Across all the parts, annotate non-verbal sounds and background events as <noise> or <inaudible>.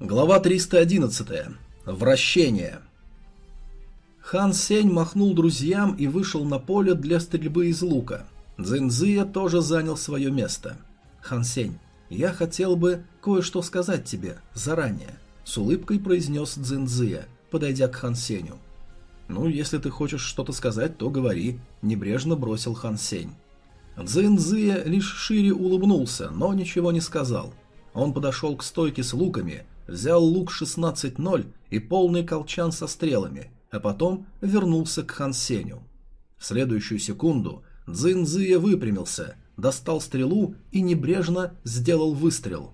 Глава 311. Вращение. Хан Сень махнул друзьям и вышел на поле для стрельбы из лука. Цзиньзия тоже занял свое место. «Хан Сень, я хотел бы кое-что сказать тебе заранее», — с улыбкой произнес Цзиньзия, подойдя к Хан Сенью. «Ну, если ты хочешь что-то сказать, то говори», — небрежно бросил Хан Сень. Цзиньзия лишь шире улыбнулся, но ничего не сказал. Он подошел к стойке с луками, взял лук 16-0 и полный колчан со стрелами, а потом вернулся к Хан Сеню. В следующую секунду Цзиньзия выпрямился, достал стрелу и небрежно сделал выстрел.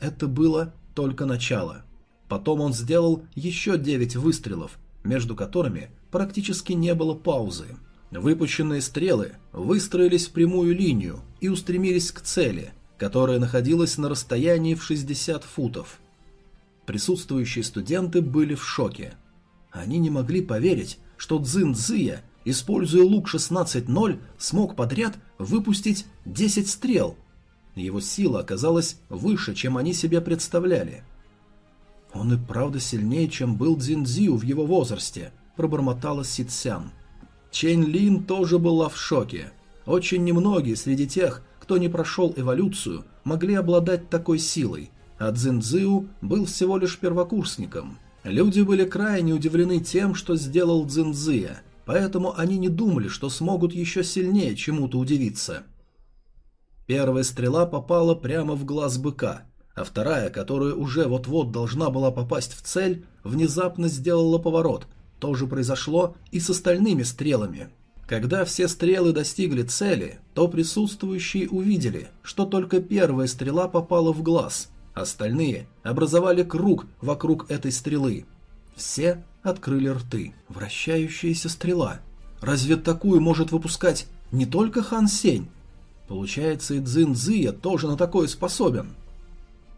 Это было только начало. Потом он сделал еще девять выстрелов, между которыми практически не было паузы. Выпущенные стрелы выстроились в прямую линию и устремились к цели, которая находилась на расстоянии в 60 футов. Присутствующие студенты были в шоке. Они не могли поверить, что Цзин Цзия, используя лук 16-0, смог подряд выпустить 10 стрел. Его сила оказалась выше, чем они себе представляли. «Он и правда сильнее, чем был Цзин Цзию в его возрасте», – пробормотала Ситсян. Чэнь Лин тоже была в шоке. Очень немногие среди тех, кто не прошел эволюцию, могли обладать такой силой, а Цзиньцзю был всего лишь первокурсником. Люди были крайне удивлены тем, что сделал Цзиньцзия, поэтому они не думали, что смогут еще сильнее чему-то удивиться. Первая стрела попала прямо в глаз быка, а вторая, которая уже вот-вот должна была попасть в цель, внезапно сделала поворот – то же произошло и с остальными стрелами. Когда все стрелы достигли цели, то присутствующие увидели, что только первая стрела попала в глаз, остальные образовали круг вокруг этой стрелы. Все открыли рты. Вращающаяся стрела. Разве такую может выпускать не только Хан Сень? Получается, и Цзин Цзия тоже на такое способен.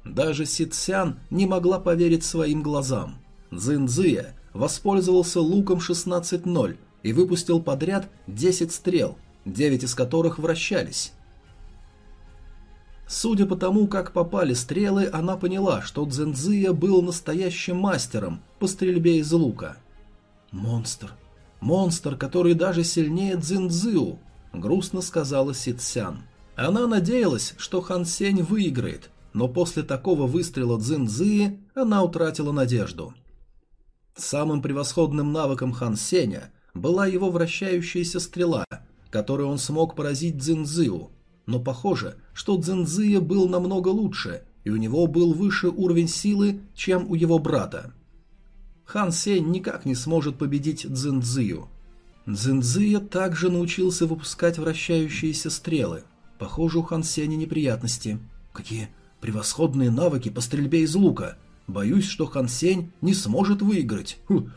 Даже Ситсян не могла поверить своим глазам. Цзин Цзия воспользовался луком 16-0 и выпустил подряд 10 стрел, 9 из которых вращались. Судя по тому, как попали стрелы, она поняла, что Цзэнзия был настоящим мастером по стрельбе из лука. «Монстр! Монстр, который даже сильнее Цзинзию!» – грустно сказала Ситсян. Она надеялась, что Хан Сень выиграет, но после такого выстрела Цзинзии она утратила надежду – Самым превосходным навыком Хан Сеня была его вращающаяся стрела, которой он смог поразить Цзинзию, но похоже, что Цзинзия был намного лучше, и у него был выше уровень силы, чем у его брата. Хан Сень никак не сможет победить Цзинзию. Цзинзия также научился выпускать вращающиеся стрелы. Похоже, у Хан Сеня неприятности. Какие превосходные навыки по стрельбе из лука – Боюсь, что Хан Сень не сможет выиграть. Хм,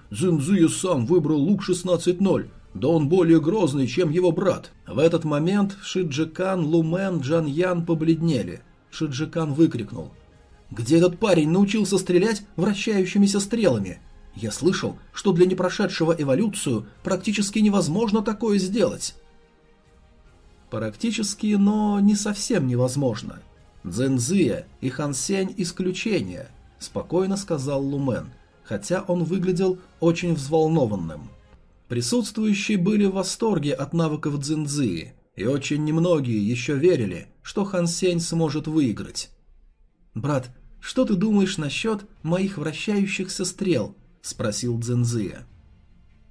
сам выбрал лук 16-0. Да он более грозный, чем его брат. В этот момент Шиджикан, Лумен, Джан Ян побледнели. Шиджикан выкрикнул. «Где этот парень научился стрелять вращающимися стрелами? Я слышал, что для непрошедшего эволюцию практически невозможно такое сделать». Практически, но не совсем невозможно. Цзэнзия и Хан Сень исключение – спокойно сказал Лумен, хотя он выглядел очень взволнованным. Присутствующие были в восторге от навыков Цзиньцзии, и очень немногие еще верили, что Хан Сень сможет выиграть. «Брат, что ты думаешь насчет моих вращающихся стрел?» – спросил Цзиньцзия.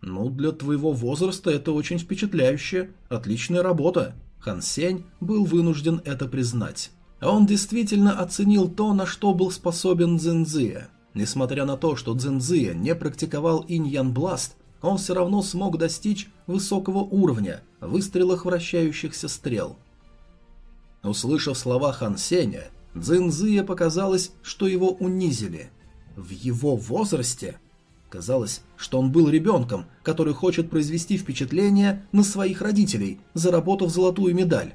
«Ну, для твоего возраста это очень впечатляюще, отличная работа», – Хан Сень был вынужден это признать. Он действительно оценил то, на что был способен Цзиньзия. Несмотря на то, что Цзиньзия не практиковал иньян бласт, он все равно смог достичь высокого уровня выстрелах вращающихся стрел. Услышав слова Хан Сеня, Цзиньзия показалось, что его унизили. В его возрасте? Казалось, что он был ребенком, который хочет произвести впечатление на своих родителей, заработав золотую медаль.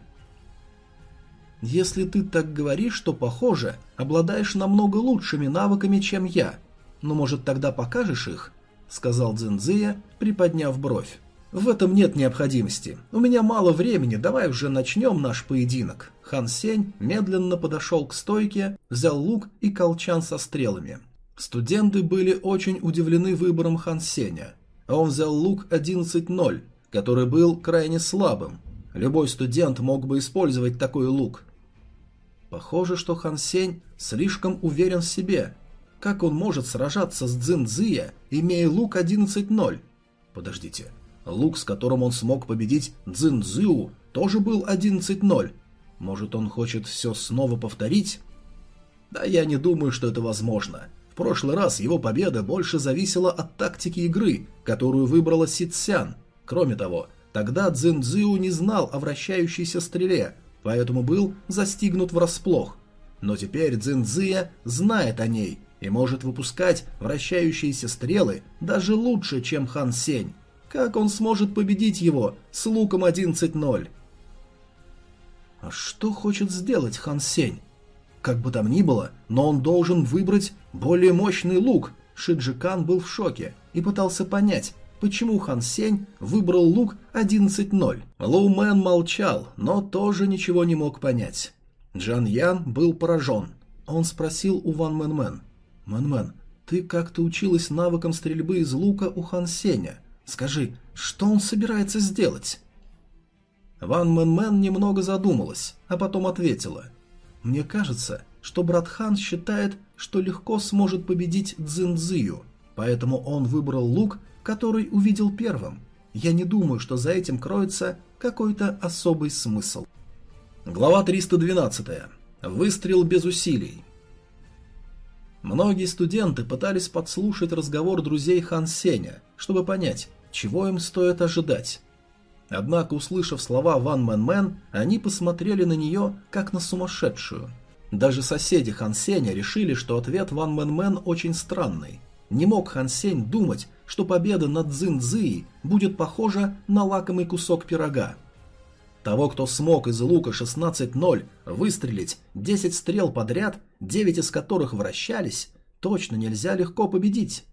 Если ты так говоришь, то, похоже, обладаешь намного лучшими навыками, чем я. Но, может, тогда покажешь их?» — сказал Цзинзия, приподняв бровь. «В этом нет необходимости. У меня мало времени, давай уже начнем наш поединок». Хан Сень медленно подошел к стойке, взял лук и колчан со стрелами. Студенты были очень удивлены выбором Хан Сеня. Он взял лук 11.0, который был крайне слабым. Любой студент мог бы использовать такой лук. Похоже, что Хан Сень слишком уверен в себе. Как он может сражаться с Цзин Цзия, имея лук 11.0? Подождите, лук, с которым он смог победить Цзин Цзю, тоже был 11.0. Может, он хочет все снова повторить? Да я не думаю, что это возможно. В прошлый раз его победа больше зависела от тактики игры, которую выбрала Ситсян. Кроме того, тогда Цзин Цзю не знал о вращающейся стреле, поэтому был застигнут врасплох. Но теперь Цзин Цзия знает о ней и может выпускать вращающиеся стрелы даже лучше, чем Хан Сень. Как он сможет победить его с луком 11-0? А что хочет сделать Хан Сень? Как бы там ни было, но он должен выбрать более мощный лук. Шиджикан был в шоке и пытался понять, почему Хан Сень выбрал лук 11-0. Лоу Мэн молчал, но тоже ничего не мог понять. Джан Ян был поражен. Он спросил у Ван Мэн Мэн. «Мэн Мэн, ты как-то училась навыкам стрельбы из лука у Хан Сеня. Скажи, что он собирается сделать?» Ван Мэн Мэн немного задумалась, а потом ответила. «Мне кажется, что брат Хан считает, что легко сможет победить Цзин Цзию, поэтому он выбрал лук, который увидел первым. Я не думаю, что за этим кроется какой-то особый смысл». Глава 312. Выстрел без усилий. Многие студенты пытались подслушать разговор друзей Хан Сеня, чтобы понять, чего им стоит ожидать. Однако, услышав слова Ван Мэн Мэн, они посмотрели на нее, как на сумасшедшую. Даже соседи Хан Сеня решили, что ответ Ван Мэн Мэн очень странный. Не мог Хан Сень думать, что победа над Цзин Цзией будет похожа на лакомый кусок пирога. Того, кто смог из лука 16-0 выстрелить 10 стрел подряд, 9 из которых вращались, точно нельзя легко победить.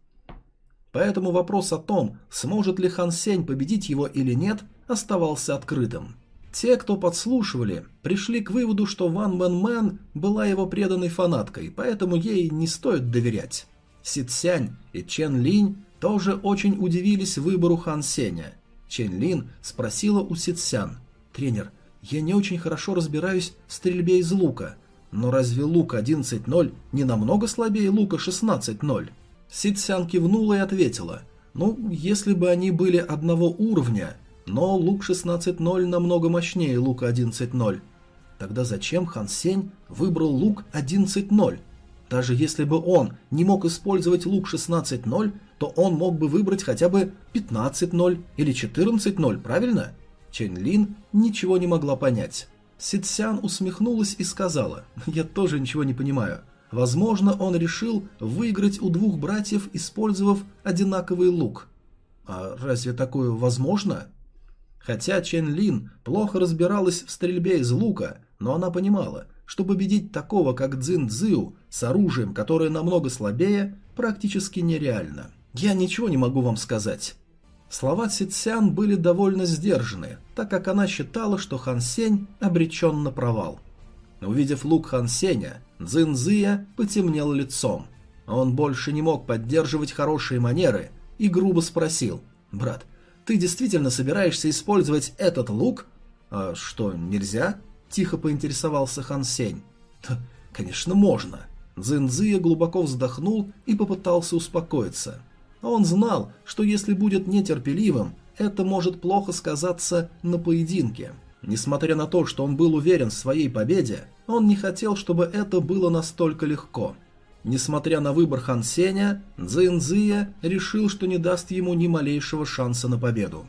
Поэтому вопрос о том, сможет ли Хан Сень победить его или нет, оставался открытым. Те, кто подслушивали, пришли к выводу, что Ван Мэн Мэн была его преданной фанаткой, поэтому ей не стоит доверять. Си Цянь и Чен Линь тоже очень удивились выбору Хан Сеня. Чен Лин спросила у Си Цян, «Тренер, я не очень хорошо разбираюсь в стрельбе из лука, но разве лук 11.0 не намного слабее лука 16.0?» Си Цян кивнула и ответила, «Ну, если бы они были одного уровня, но лук 16.0 намного мощнее лука 11.0. Тогда зачем Хан Сень выбрал лук 11.0? Даже если бы он не мог использовать лук 16.0, то он мог бы выбрать хотя бы 15.0 или 14.0, правильно? Чен Лин ничего не могла понять. Ситсян усмехнулась и сказала, «Я тоже ничего не понимаю. Возможно, он решил выиграть у двух братьев, использовав одинаковый лук. А разве такое возможно?» Хотя Чен Лин плохо разбиралась в стрельбе из лука, но она понимала, что победить такого, как Цзин Цзю, с оружием, которое намного слабее, практически нереально. Я ничего не могу вам сказать. Слова Цзян были довольно сдержаны, так как она считала, что Хан Сень обречен на провал. Увидев лук Хан Сеня, Цзин Цзия потемнел лицом. Он больше не мог поддерживать хорошие манеры и грубо спросил, «Брат, ты действительно собираешься использовать этот лук? А что, нельзя? Тихо поинтересовался Хан Сень. Конечно, можно. Цзиньцзия глубоко вздохнул и попытался успокоиться. Он знал, что если будет нетерпеливым, это может плохо сказаться на поединке. Несмотря на то, что он был уверен в своей победе, он не хотел, чтобы это было настолько легко. Несмотря на выбор Хан Сеня, Цзиньцзия решил, что не даст ему ни малейшего шанса на победу.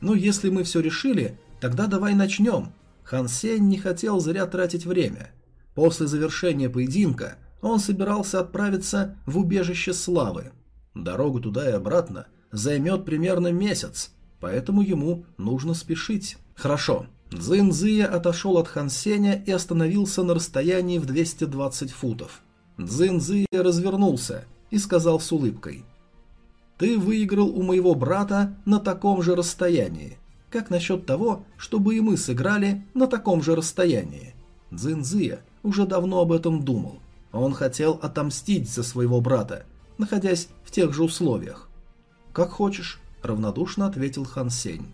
«Ну, если мы все решили, тогда давай начнем». Хан Сень не хотел зря тратить время. После завершения поединка он собирался отправиться в убежище славы. Дорогу туда и обратно займет примерно месяц, поэтому ему нужно спешить. Хорошо. Цзиньцзия отошел от Хан Сеня и остановился на расстоянии в 220 футов. Цзиньцзи развернулся и сказал с улыбкой. «Ты выиграл у моего брата на таком же расстоянии. Как насчет того, чтобы и мы сыграли на таком же расстоянии?» Цзиньцзия уже давно об этом думал. Он хотел отомстить за своего брата, находясь в тех же условиях. «Как хочешь», – равнодушно ответил Хан Сень.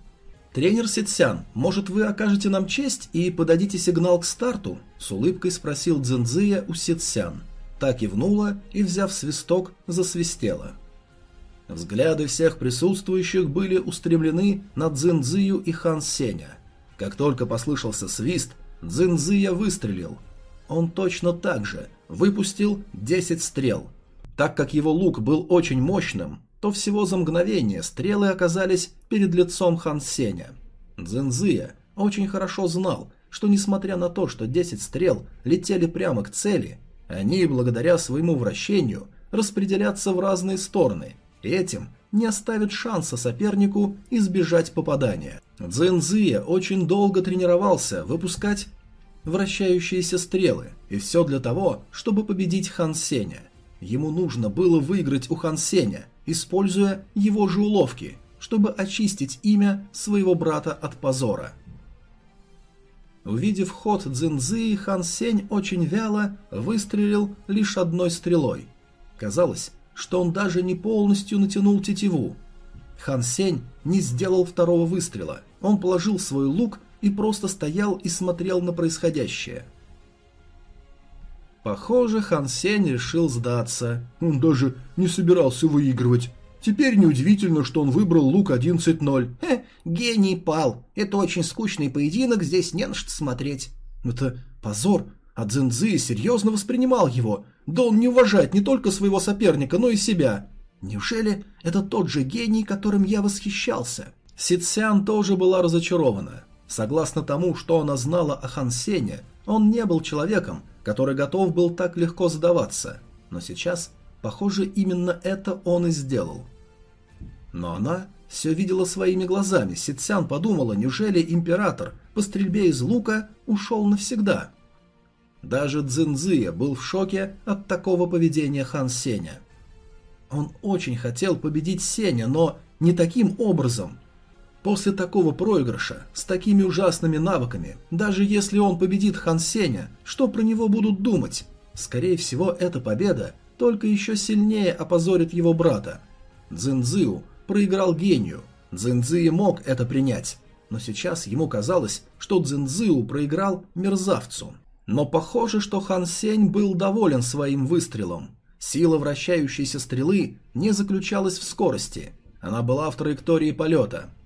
«Тренер Ситсян, может вы окажете нам честь и подадите сигнал к старту?» – с улыбкой спросил Цзинзия у Ситсян. Та кивнула и, взяв свисток, засвистела. Взгляды всех присутствующих были устремлены на Цзинзию и Хан Сеня. Как только послышался свист, Цзинзия выстрелил. Он точно так же выпустил 10 стрел. Так как его лук был очень мощным, то всего за мгновение стрелы оказались перед лицом Хан Сеня. Цзинзия очень хорошо знал, что несмотря на то, что 10 стрел летели прямо к цели, они, благодаря своему вращению, распределятся в разные стороны, и этим не оставят шанса сопернику избежать попадания. Цзинзия очень долго тренировался выпускать вращающиеся стрелы, и все для того, чтобы победить Хан Сеня. Ему нужно было выиграть у Хан Сеня, используя его же уловки, чтобы очистить имя своего брата от позора. Увидев ход Цзинзы, Хан Сень очень вяло выстрелил лишь одной стрелой. Казалось, что он даже не полностью натянул тетиву. Хан Сень не сделал второго выстрела. Он положил свой лук и просто стоял и смотрел на происходящее. Похоже, Хан Сень решил сдаться. Он даже не собирался выигрывать. Теперь неудивительно, что он выбрал лук 11-0. Хе, гений пал. Это очень скучный поединок, здесь не на что смотреть. Это позор. А Цзиньцзи серьезно воспринимал его. Да он не уважает не только своего соперника, но и себя. Неужели это тот же гений, которым я восхищался? Ситсян тоже была разочарована. Согласно тому, что она знала о Хан Сене, он не был человеком, который готов был так легко сдаваться. Но сейчас, похоже, именно это он и сделал. Но она все видела своими глазами. Ситсян подумала, неужели император по стрельбе из лука ушел навсегда? Даже Цзинзия был в шоке от такого поведения Хан Сеня. Он очень хотел победить Сеня, но не таким образом – После такого проигрыша, с такими ужасными навыками, даже если он победит Хан Сеня, что про него будут думать? Скорее всего, эта победа только еще сильнее опозорит его брата. Цзиньцзю проиграл гению, Цзиньцзы мог это принять, но сейчас ему казалось, что Цзиньцзю проиграл мерзавцу. Но похоже, что Хан Сень был доволен своим выстрелом. Сила вращающейся стрелы не заключалась в скорости, она была в траектории полета –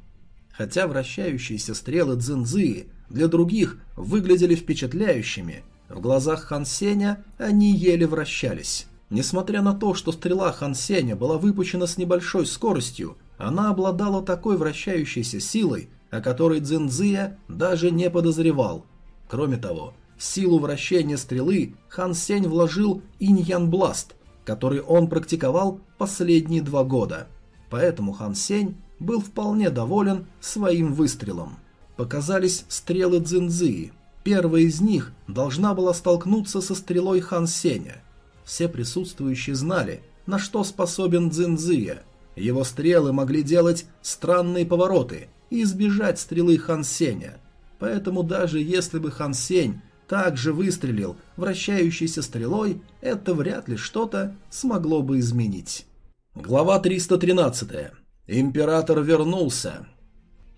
Хотя вращающиеся стрелы Цзинзы для других выглядели впечатляющими, в глазах Хан Сеня они еле вращались. Несмотря на то, что стрела Хан Сеня была выпущена с небольшой скоростью, она обладала такой вращающейся силой, о которой Цзинзия даже не подозревал. Кроме того, в силу вращения стрелы Хан Сень вложил иньян бласт, который он практиковал последние два года. Поэтому Хан Сень был вполне доволен своим выстрелом. Показались стрелы Цзинзии. Первая из них должна была столкнуться со стрелой Хан Сеня. Все присутствующие знали, на что способен Цзинзия. Его стрелы могли делать странные повороты и избежать стрелы Хан Сеня. Поэтому даже если бы Хан Сень также выстрелил вращающейся стрелой, это вряд ли что-то смогло бы изменить. Глава 313. Император вернулся.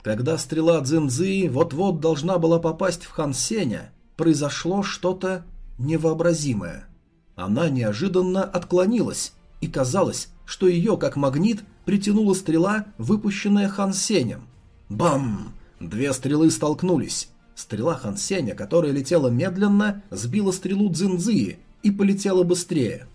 Когда стрела Цзиньцзы вот-вот должна была попасть в Хан Сеня, произошло что-то невообразимое. Она неожиданно отклонилась, и казалось, что ее, как магнит, притянула стрела, выпущенная Хан Сенем. Бам! Две стрелы столкнулись. Стрела Хан Сеня, которая летела медленно, сбила стрелу Цзиньцзы и полетела быстрее.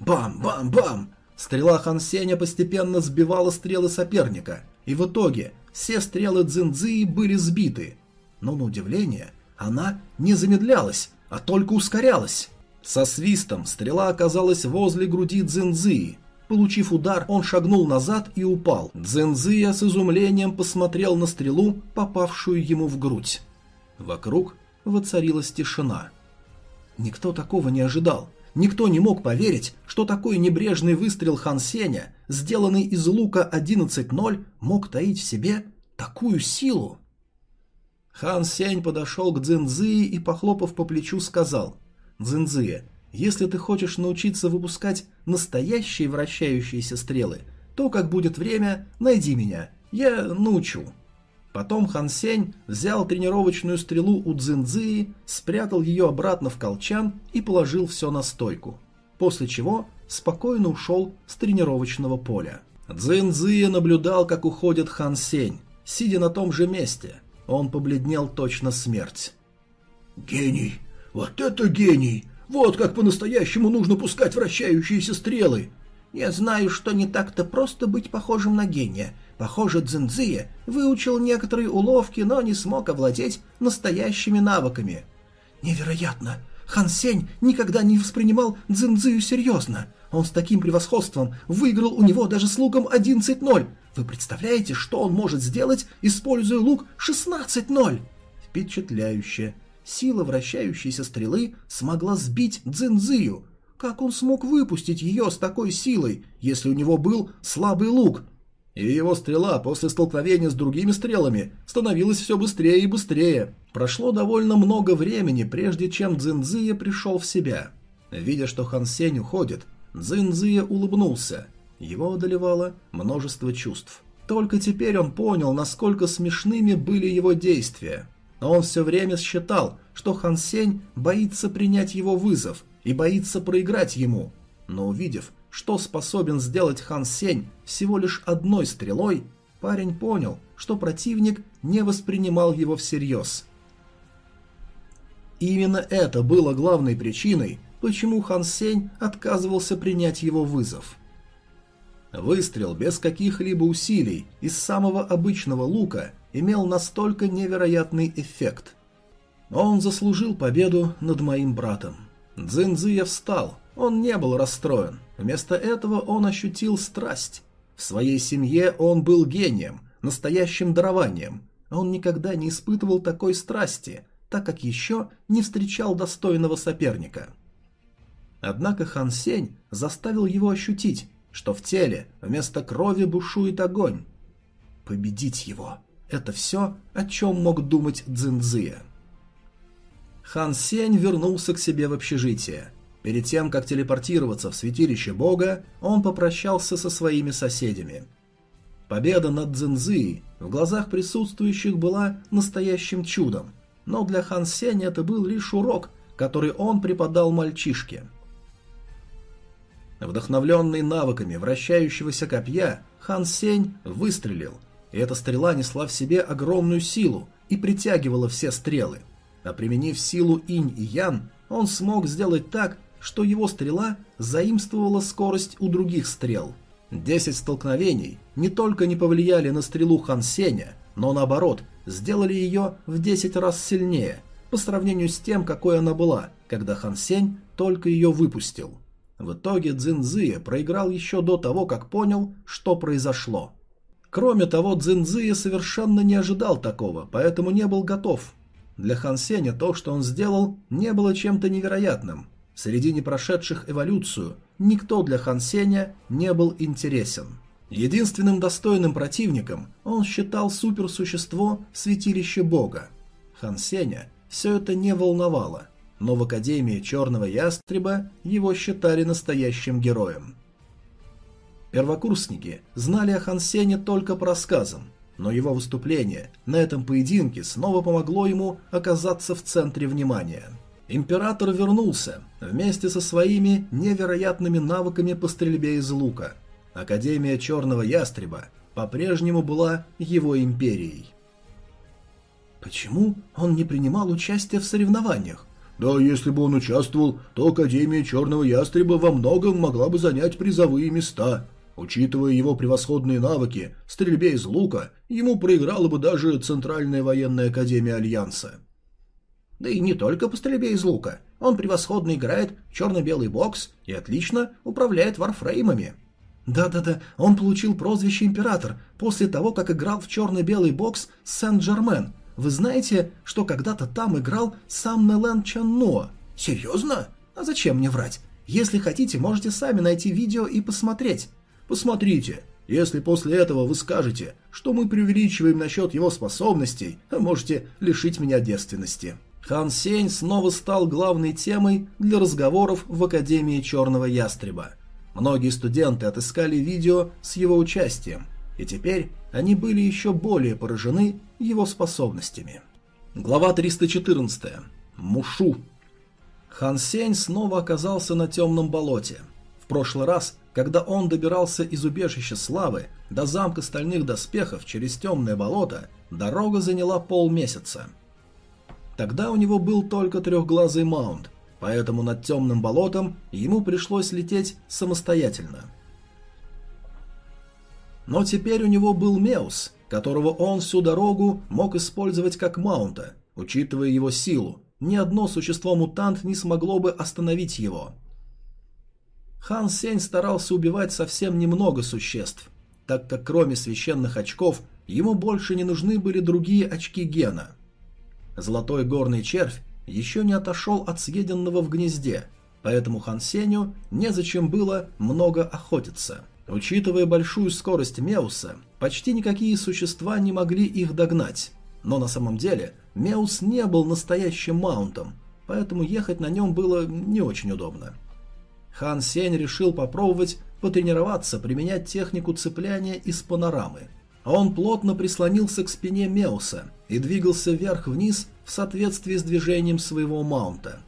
Бам-бам-бам! Стрела Хан Сеня постепенно сбивала стрелы соперника, и в итоге все стрелы Цзиньцзии были сбиты. Но на удивление, она не замедлялась, а только ускорялась. Со свистом стрела оказалась возле груди Цзиньцзии. Получив удар, он шагнул назад и упал. Цзиньцзия с изумлением посмотрел на стрелу, попавшую ему в грудь. Вокруг воцарилась тишина. Никто такого не ожидал. Никто не мог поверить, что такой небрежный выстрел Хан Сеня, сделанный из лука 11-0, мог таить в себе такую силу. Хан Сень подошел к Цзиньзии и, похлопав по плечу, сказал «Цзиньзия, Если ты хочешь научиться выпускать настоящие вращающиеся стрелы, то, как будет время, найди меня, я научу». Потом Хан Сень взял тренировочную стрелу у Цзиньцзии, спрятал ее обратно в колчан и положил все на стойку. После чего спокойно ушел с тренировочного поля. Цзиньцзия наблюдал, как уходит Хан Сень, сидя на том же месте. Он побледнел точно смерть. «Гений! Вот это гений! Вот как по-настоящему нужно пускать вращающиеся стрелы!» «Я знаю, что не так-то просто быть похожим на гения. Похоже, Цзиньцзия выучил некоторые уловки, но не смог овладеть настоящими навыками». «Невероятно! Хан Сень никогда не воспринимал Цзиньцзию серьезно. Он с таким превосходством выиграл у него даже с луком 11-0. Вы представляете, что он может сделать, используя лук 16-0?» Впечатляюще. Сила вращающейся стрелы смогла сбить Цзиньцзию. Как он смог выпустить ее с такой силой, если у него был слабый лук? И его стрела после столкновения с другими стрелами становилась все быстрее и быстрее. Прошло довольно много времени, прежде чем Цзиньцзия пришел в себя. Видя, что Хан Сень уходит, Цзиньцзия улыбнулся. Его одолевало множество чувств. Только теперь он понял, насколько смешными были его действия. Но он все время считал, что Хан Сень боится принять его вызов и боится проиграть ему. Но увидев, что способен сделать Хан Сень всего лишь одной стрелой, парень понял, что противник не воспринимал его всерьез. Именно это было главной причиной, почему Хан Сень отказывался принять его вызов. Выстрел без каких-либо усилий из самого обычного лука имел настолько невероятный эффект. Он заслужил победу над моим братом. Цзиньцзия встал, он не был расстроен. Вместо этого он ощутил страсть. В своей семье он был гением, настоящим дарованием. Он никогда не испытывал такой страсти, так как еще не встречал достойного соперника. Однако Хан Сень заставил его ощутить, что в теле вместо крови бушует огонь. Победить его – это все, о чем мог думать Цзиньцзия. Хан Сень вернулся к себе в общежитие. Перед тем, как телепортироваться в святилище бога, он попрощался со своими соседями. Победа над Цзиньзы в глазах присутствующих была настоящим чудом, но для Хан Сеня это был лишь урок, который он преподал мальчишке. Вдохновленный навыками вращающегося копья, Хан Сень выстрелил, и эта стрела несла в себе огромную силу и притягивала все стрелы. А применив силу инь и ян, он смог сделать так, что его стрела заимствовала скорость у других стрел. Десять столкновений не только не повлияли на стрелу Хан Сеня, но наоборот, сделали ее в десять раз сильнее, по сравнению с тем, какой она была, когда Хан Сень только ее выпустил. В итоге Цзиньзия проиграл еще до того, как понял, что произошло. Кроме того, Цзиньзия совершенно не ожидал такого, поэтому не был готов. Для Хан Сеня то, что он сделал, не было чем-то невероятным. Среди непрошедших эволюцию никто для Хан Сеня не был интересен. Единственным достойным противником он считал суперсущество Святилище Бога. Хан Сеня все это не волновало, но в Академии Черного Ястреба его считали настоящим героем. Первокурсники знали о Хан Сене только по рассказам, но его выступление на этом поединке снова помогло ему оказаться в центре внимания – Император вернулся вместе со своими невероятными навыками по стрельбе из лука. Академия Черного Ястреба по-прежнему была его империей. Почему он не принимал участие в соревнованиях? Да, если бы он участвовал, то Академия Черного Ястреба во многом могла бы занять призовые места. Учитывая его превосходные навыки стрельбе из лука, ему проиграла бы даже Центральная военная академия Альянса. Да и не только по стрельбе из лука. Он превосходно играет черно-белый бокс и отлично управляет варфреймами. Да-да-да, он получил прозвище «Император» после того, как играл в черно-белый бокс Сен-Жермен. Вы знаете, что когда-то там играл сам Нелен Чанно? Серьезно? А зачем мне врать? Если хотите, можете сами найти видео и посмотреть. Посмотрите. Если после этого вы скажете, что мы преувеличиваем насчет его способностей, можете лишить меня девственности. Хан Сень снова стал главной темой для разговоров в Академии Черного Ястреба. Многие студенты отыскали видео с его участием, и теперь они были еще более поражены его способностями. Глава 314. Мушу. Хан Сень снова оказался на темном болоте. В прошлый раз, когда он добирался из убежища славы до замка стальных доспехов через темное болото, дорога заняла полмесяца. Тогда у него был только трехглазый маунт, поэтому над темным болотом ему пришлось лететь самостоятельно. Но теперь у него был Меус, которого он всю дорогу мог использовать как маунта, учитывая его силу, ни одно существо-мутант не смогло бы остановить его. Хан Сень старался убивать совсем немного существ, так как кроме священных очков ему больше не нужны были другие очки гена. Золотой горный червь еще не отошел от съеденного в гнезде, поэтому Хан Сеню незачем было много охотиться. Учитывая большую скорость Меуса, почти никакие существа не могли их догнать, но на самом деле Меус не был настоящим маунтом, поэтому ехать на нем было не очень удобно. Хан Сень решил попробовать потренироваться применять технику цепляния из панорамы. Он плотно прислонился к спине Меуса и двигался вверх-вниз в соответствии с движением своего маунта.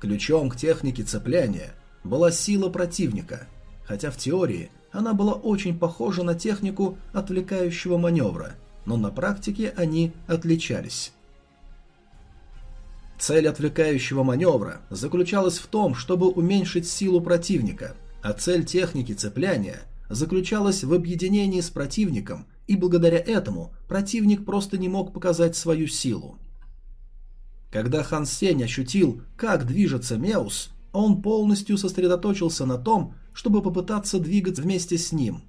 Ключом к технике цепляния была сила противника, хотя в теории она была очень похожа на технику отвлекающего маневра, но на практике они отличались. Цель отвлекающего маневра заключалась в том, чтобы уменьшить силу противника, а цель техники цепляния заключалась в объединении с противником, и благодаря этому противник просто не мог показать свою силу. Когда Хан Сень ощутил, как движется Меус, он полностью сосредоточился на том, чтобы попытаться двигаться вместе с ним.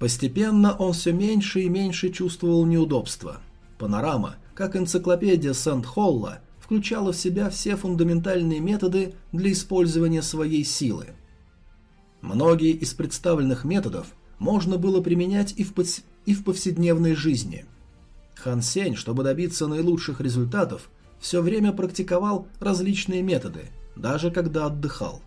Постепенно он все меньше и меньше чувствовал неудобства. Панорама, как энциклопедия Сент-Холла, включала в себя все фундаментальные методы для использования своей силы. Многие из представленных методов можно было применять и в, пос... и в повседневной жизни. Хан Сень, чтобы добиться наилучших результатов, все время практиковал различные методы, даже когда отдыхал.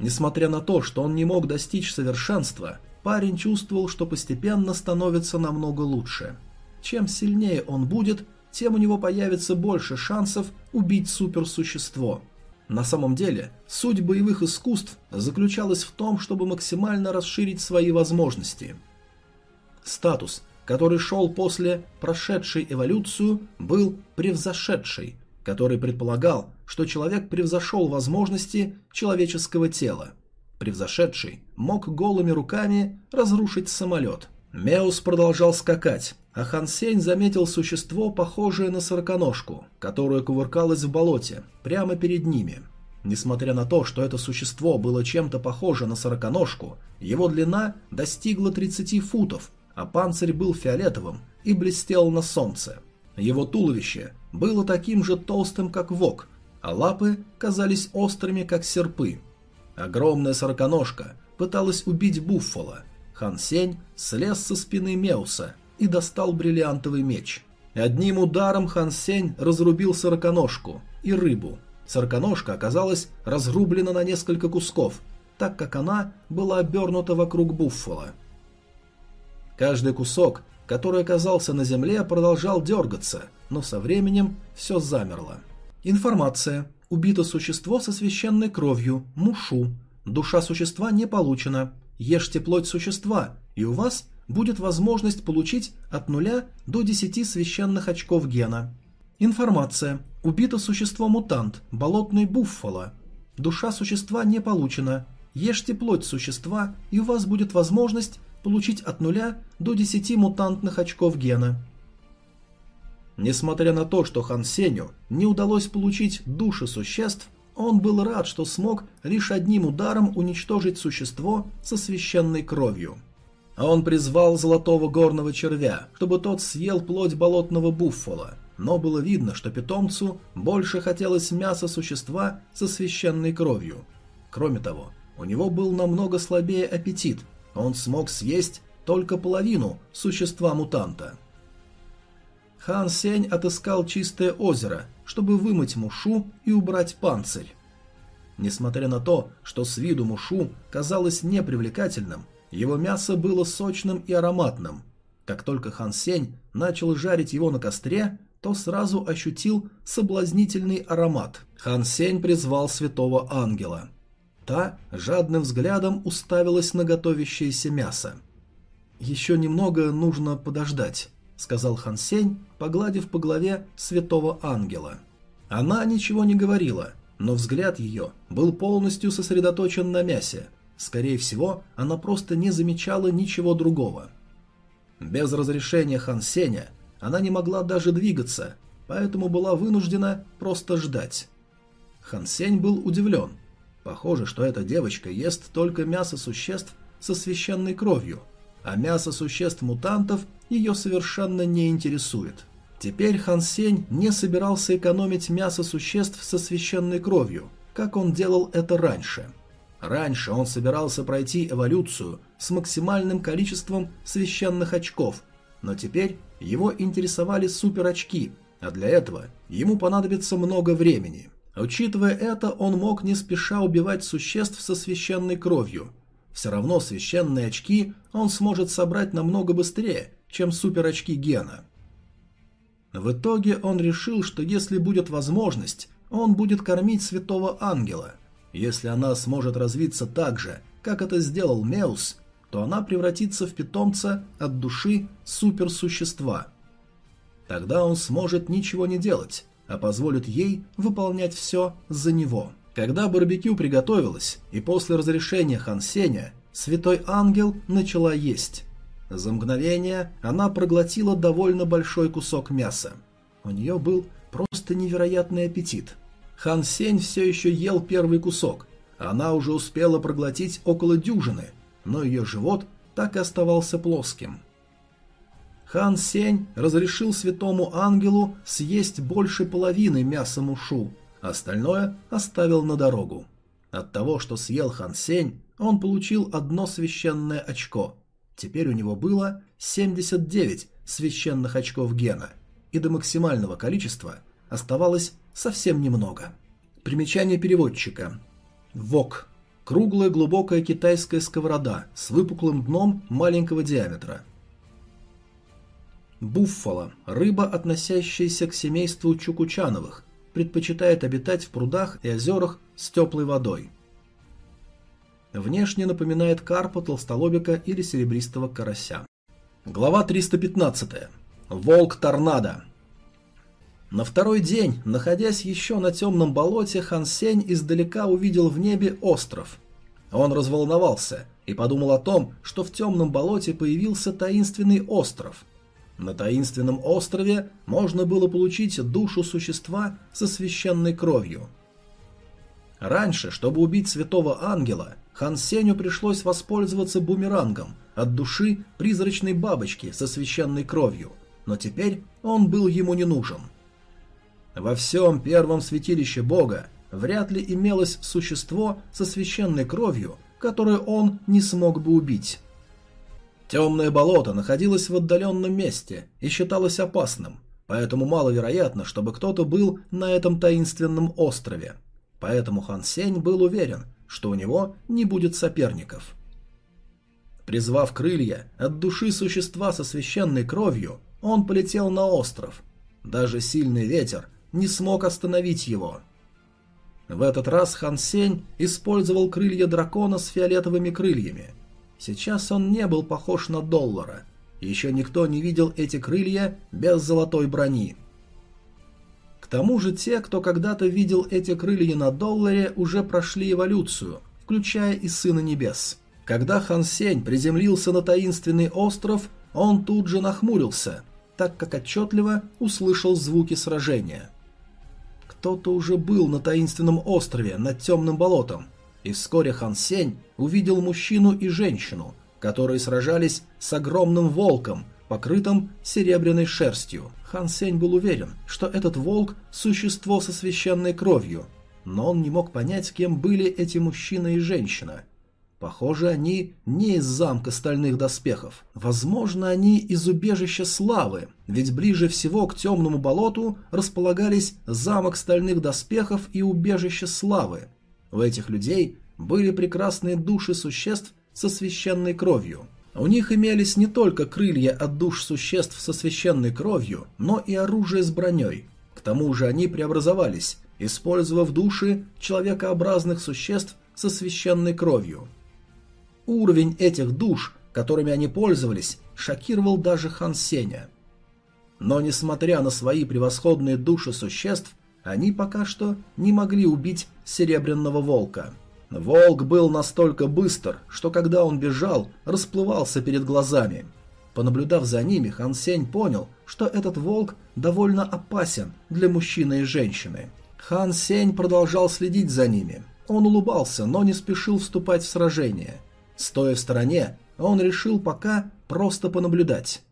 Несмотря на то, что он не мог достичь совершенства, парень чувствовал, что постепенно становится намного лучше. Чем сильнее он будет, тем у него появится больше шансов убить суперсущество. На самом деле, суть боевых искусств заключалась в том, чтобы максимально расширить свои возможности. Статус, который шел после прошедшей эволюцию, был превзошедший, который предполагал, что человек превзошел возможности человеческого тела. Превзошедший мог голыми руками разрушить самолет. Меус продолжал скакать, а Хан Сень заметил существо, похожее на сороконожку, которое кувыркалось в болоте, прямо перед ними. Несмотря на то, что это существо было чем-то похоже на сороконожку, его длина достигла 30 футов, а панцирь был фиолетовым и блестел на солнце. Его туловище было таким же толстым, как вок, а лапы казались острыми, как серпы. Огромная сороконожка пыталась убить Буффало. Хан Сень слез со спины Меуса и достал бриллиантовый меч. Одним ударом Хан Сень разрубил сороконожку и рыбу. Сороконожка оказалась разрублена на несколько кусков, так как она была обернута вокруг буффала. Каждый кусок, который оказался на земле, продолжал дергаться, но со временем все замерло. Информация. Убито существо со священной кровью, мушу. Душа существа не получена. Ешьте плоть существа, и у вас будет возможность получить от 0 до 10 священных очков гена. Информация. Убито существо-мутант, болотный буффало. Душа существа не получена. Ешьте плоть существа, и у вас будет возможность получить от 0 до 10 мутантных очков гена. Несмотря на то, что Хан Сеню не удалось получить души существ, он был рад, что смог лишь одним ударом уничтожить существо со священной кровью а он призвал золотого горного червя, чтобы тот съел плоть болотного буффала, но было видно, что питомцу больше хотелось мяса существа со священной кровью. Кроме того, у него был намного слабее аппетит, он смог съесть только половину существа-мутанта. Хан Сень отыскал чистое озеро, чтобы вымыть Мушу и убрать панцирь. Несмотря на то, что с виду Мушу казалось непривлекательным, его мясо было сочным и ароматным. Как только Хан Сень начал жарить его на костре, то сразу ощутил соблазнительный аромат. Хан Сень призвал святого ангела. Та жадным взглядом уставилась на готовящееся мясо. «Еще немного нужно подождать», — сказал Хан Сень, погладив по голове святого ангела. Она ничего не говорила, но взгляд ее был полностью сосредоточен на мясе. Скорее всего, она просто не замечала ничего другого. Без разрешения Хан Сеня она не могла даже двигаться, поэтому была вынуждена просто ждать. Хан Сень был удивлен. Похоже, что эта девочка ест только мясо существ со священной кровью, а мясо существ-мутантов ее совершенно не интересует. Теперь Хан Сень не собирался экономить мясо существ со священной кровью, как он делал это раньше. Раньше он собирался пройти эволюцию с максимальным количеством священных очков, но теперь его интересовали суперочки, а для этого ему понадобится много времени. Учитывая это, он мог не спеша убивать существ со священной кровью. Все равно священные очки он сможет собрать намного быстрее, чем суперочки Гена. В итоге он решил, что если будет возможность, он будет кормить святого ангела. Если она сможет развиться так же, как это сделал Меус, то она превратится в питомца от души суперсущества. Тогда он сможет ничего не делать, а позволит ей выполнять все за него. Когда барбекю приготовилось, и после разрешения Хан Сеня, святой ангел начала есть. За мгновение она проглотила довольно большой кусок мяса. У нее был просто невероятный аппетит. Хан Сень все еще ел первый кусок. Она уже успела проглотить около дюжины, но ее живот так и оставался плоским. Хан Сень разрешил святому ангелу съесть больше половины мяса мушу, остальное оставил на дорогу. От того, что съел Хан Сень, он получил одно священное очко – Теперь у него было 79 священных очков гена, и до максимального количества оставалось совсем немного. Примечание переводчика. Вок. Круглая глубокая китайская сковорода с выпуклым дном маленького диаметра. Буффало – рыба, относящаяся к семейству чукучановых, предпочитает обитать в прудах и озерах с теплой водой. Внешне напоминает карпа, толстолобика или серебристого карася. Глава 315. Волк-торнадо. На второй день, находясь еще на темном болоте, Хан Сень издалека увидел в небе остров. Он разволновался и подумал о том, что в темном болоте появился таинственный остров. На таинственном острове можно было получить душу существа со священной кровью. Раньше, чтобы убить святого ангела, Хан Сеню пришлось воспользоваться бумерангом от души призрачной бабочки со священной кровью, но теперь он был ему не нужен. Во всем первом святилище бога вряд ли имелось существо со священной кровью, которое он не смог бы убить. Темное болото находилось в отдаленном месте и считалось опасным, поэтому маловероятно, чтобы кто-то был на этом таинственном острове. Поэтому Хан Сень был уверен, что у него не будет соперников. Призвав крылья от души существа со священной кровью, он полетел на остров. Даже сильный ветер не смог остановить его. В этот раз Хан Сень использовал крылья дракона с фиолетовыми крыльями. Сейчас он не был похож на доллара. Еще никто не видел эти крылья без золотой брони. Тому же те, кто когда-то видел эти крылья на долларе, уже прошли эволюцию, включая и Сына Небес. Когда Хан Сень приземлился на таинственный остров, он тут же нахмурился, так как отчетливо услышал звуки сражения. Кто-то уже был на таинственном острове над темным болотом, и вскоре Хан Сень увидел мужчину и женщину, которые сражались с огромным волком, покрытым серебряной шерстью. Хан Сень был уверен, что этот волк – существо со священной кровью, но он не мог понять, кем были эти мужчина и женщина. Похоже, они не из замка стальных доспехов. Возможно, они из убежища славы, ведь ближе всего к темному болоту располагались замок стальных доспехов и убежище славы. У этих людей были прекрасные души существ со священной кровью. У них имелись не только крылья от душ существ со священной кровью, но и оружие с броней. К тому же они преобразовались, использовав души человекообразных существ со священной кровью. Уровень этих душ, которыми они пользовались, шокировал даже Хан Сеня. Но несмотря на свои превосходные души существ, они пока что не могли убить Серебряного Волка. Волк был настолько быстр, что когда он бежал, расплывался перед глазами. Понаблюдав за ними, Хан Сень понял, что этот волк довольно опасен для мужчины и женщины. Хан Сень продолжал следить за ними. Он улыбался, но не спешил вступать в сражение – Стоя в стороне, он решил пока просто понаблюдать.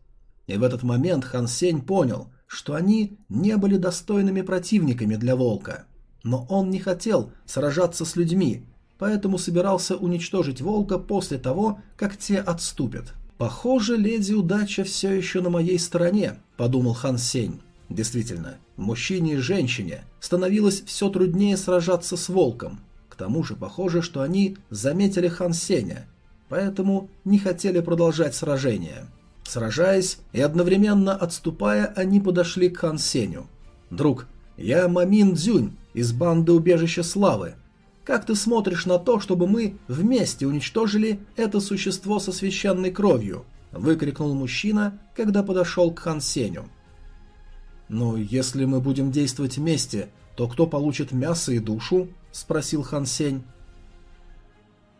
И в этот момент Хан Сень понял, что они не были достойными противниками для волка. Но он не хотел сражаться с людьми, поэтому собирался уничтожить волка после того, как те отступят. «Похоже, леди удача все еще на моей стороне», – подумал Хан Сень. Действительно, мужчине и женщине становилось все труднее сражаться с волком. К тому же похоже, что они заметили Хан Сеня – поэтому не хотели продолжать сражение. Сражаясь и одновременно отступая, они подошли к Хан Сеню. «Друг, я Мамин Дзюнь из банды Убежища Славы. Как ты смотришь на то, чтобы мы вместе уничтожили это существо со священной кровью?» – выкрикнул мужчина, когда подошел к Хан Сеню. «Ну, если мы будем действовать вместе, то кто получит мясо и душу?» – спросил Хан Сень.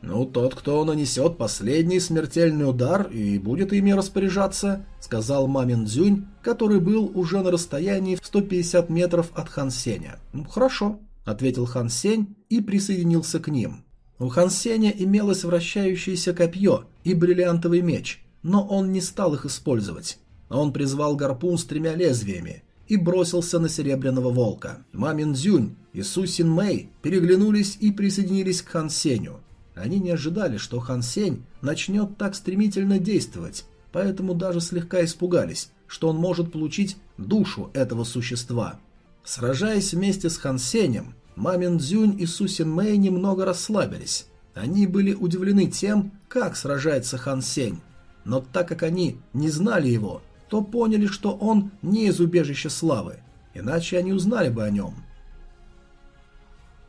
«Ну, тот, кто нанесет последний смертельный удар и будет ими распоряжаться», сказал Мамин Дзюнь, который был уже на расстоянии в 150 метров от Хан Сеня. «Ну, хорошо», — ответил Хан Сень и присоединился к ним. У Хан Сеня имелось вращающееся копье и бриллиантовый меч, но он не стал их использовать. Он призвал гарпун с тремя лезвиями и бросился на Серебряного Волка. Мамин Дзюнь и Су Син Мэй переглянулись и присоединились к Хан Сеню. Они не ожидали, что Хан Сень начнет так стремительно действовать, поэтому даже слегка испугались, что он может получить душу этого существа. Сражаясь вместе с Хан Сенем, Мамин Цзюнь и Су Син Мэй немного расслабились. Они были удивлены тем, как сражается Хан Сень, но так как они не знали его, то поняли, что он не из убежища славы, иначе они узнали бы о нем.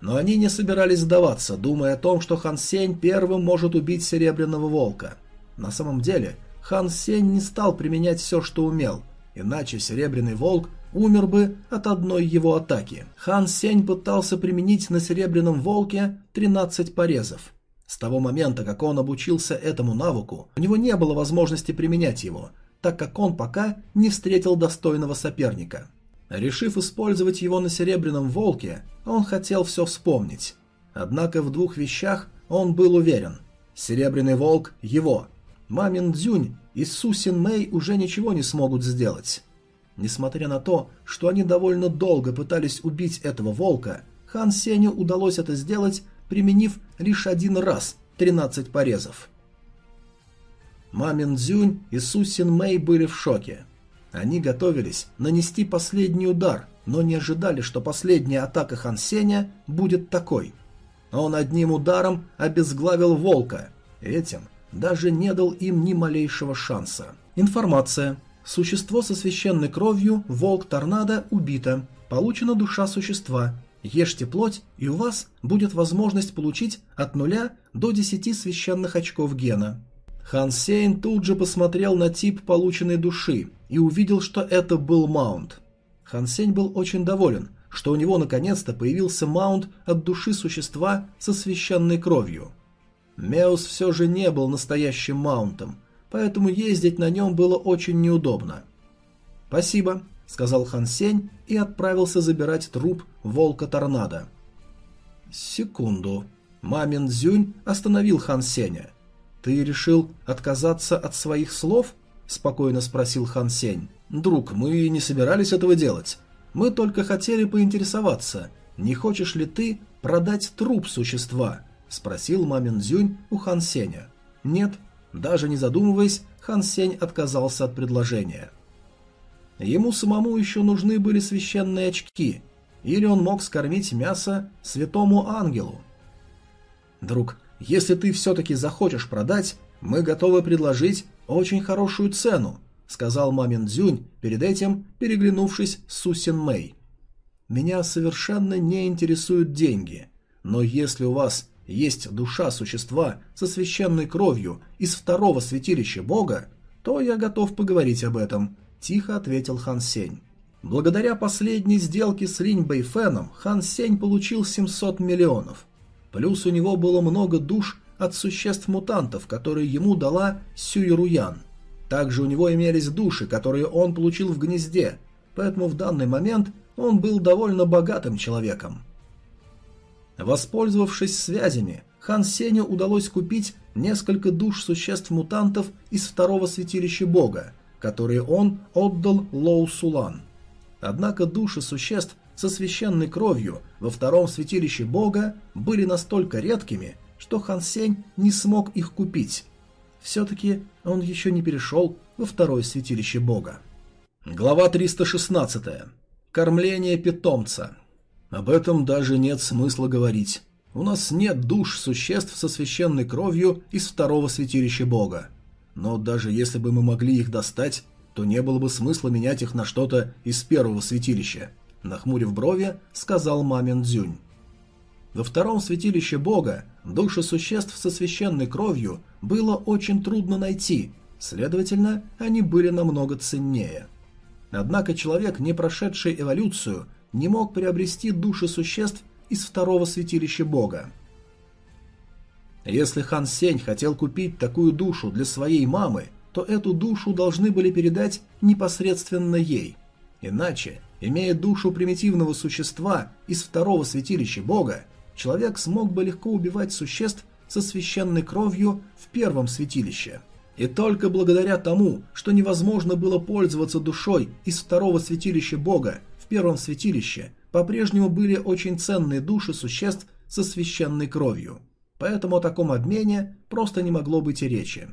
Но они не собирались сдаваться, думая о том, что Хан Сень первым может убить Серебряного Волка. На самом деле, Хан Сень не стал применять все, что умел, иначе Серебряный Волк умер бы от одной его атаки. Хан Сень пытался применить на Серебряном Волке 13 порезов. С того момента, как он обучился этому навыку, у него не было возможности применять его, так как он пока не встретил достойного соперника. Решив использовать его на Серебряном Волке, он хотел все вспомнить. Однако в двух вещах он был уверен. Серебряный Волк – его. Мамин Дзюнь и Сусин Мэй уже ничего не смогут сделать. Несмотря на то, что они довольно долго пытались убить этого волка, Хан Сеню удалось это сделать, применив лишь один раз 13 порезов. Мамин Дзюнь и Сусин Мэй были в шоке. Они готовились нанести последний удар, но не ожидали, что последняя атака Хан Сеня будет такой. Он одним ударом обезглавил волка. Этим даже не дал им ни малейшего шанса. Информация. Существо со священной кровью, волк-торнадо, убито. Получена душа существа. Ешьте плоть, и у вас будет возможность получить от нуля до 10 священных очков гена. Хан Сейн тут же посмотрел на тип полученной души и увидел, что это был маунт. Хан Сень был очень доволен, что у него наконец-то появился маунт от души существа со священной кровью. Меус все же не был настоящим маунтом, поэтому ездить на нем было очень неудобно. «Спасибо», — сказал Хан Сень и отправился забирать труп волка-торнадо. «Секунду». Мамин Зюнь остановил Хан Сеня. «Ты решил отказаться от своих слов?» спокойно спросил Хан Сень. «Друг, мы не собирались этого делать. Мы только хотели поинтересоваться, не хочешь ли ты продать труп существа, – спросил Мамин Дзюнь у Хан Сеня. «Нет». Даже не задумываясь, Хан Сень отказался от предложения. Ему самому еще нужны были священные очки, или он мог скормить мясо святому ангелу. «Друг, если ты все-таки захочешь продать, мы готовы предложить очень хорошую цену», сказал Мамин Дзюнь, перед этим переглянувшись с Сусин Мэй. «Меня совершенно не интересуют деньги, но если у вас есть душа существа со священной кровью из второго святилища Бога, то я готов поговорить об этом», – тихо ответил Хан Сень. Благодаря последней сделке с Линь Бэйфеном Хан Сень получил 700 миллионов. Плюс у него было много душ от существ-мутантов, которые ему дала Сюй Руян. Также у него имелись души, которые он получил в гнезде, поэтому в данный момент он был довольно богатым человеком. Воспользовавшись связями, Хан Сеню удалось купить несколько душ существ-мутантов из второго святилища бога, которые он отдал Лоу Сулан. Однако души существ со священной кровью во втором святилище бога были настолько редкими, что Хан Сень не смог их купить. Все-таки он еще не перешел во второе святилище бога. Глава 316. Кормление питомца. Об этом даже нет смысла говорить. У нас нет душ существ со священной кровью из второго святилища Бога. Но даже если бы мы могли их достать, то не было бы смысла менять их на что-то из первого святилища. Нахмурив брови, сказал Мамин Дзюнь. Во втором святилище Бога души существ со священной кровью было очень трудно найти, следовательно, они были намного ценнее. Однако человек, не прошедший эволюцию, не мог приобрести души существ из второго святилища бога. Если Хан Сень хотел купить такую душу для своей мамы, то эту душу должны были передать непосредственно ей. Иначе, имея душу примитивного существа из второго святилища бога, человек смог бы легко убивать существ со священной кровью в первом святилище. И только благодаря тому, что невозможно было пользоваться душой из второго святилища бога первом святилище по-прежнему были очень ценные души существ со священной кровью, поэтому о таком обмене просто не могло быть и речи.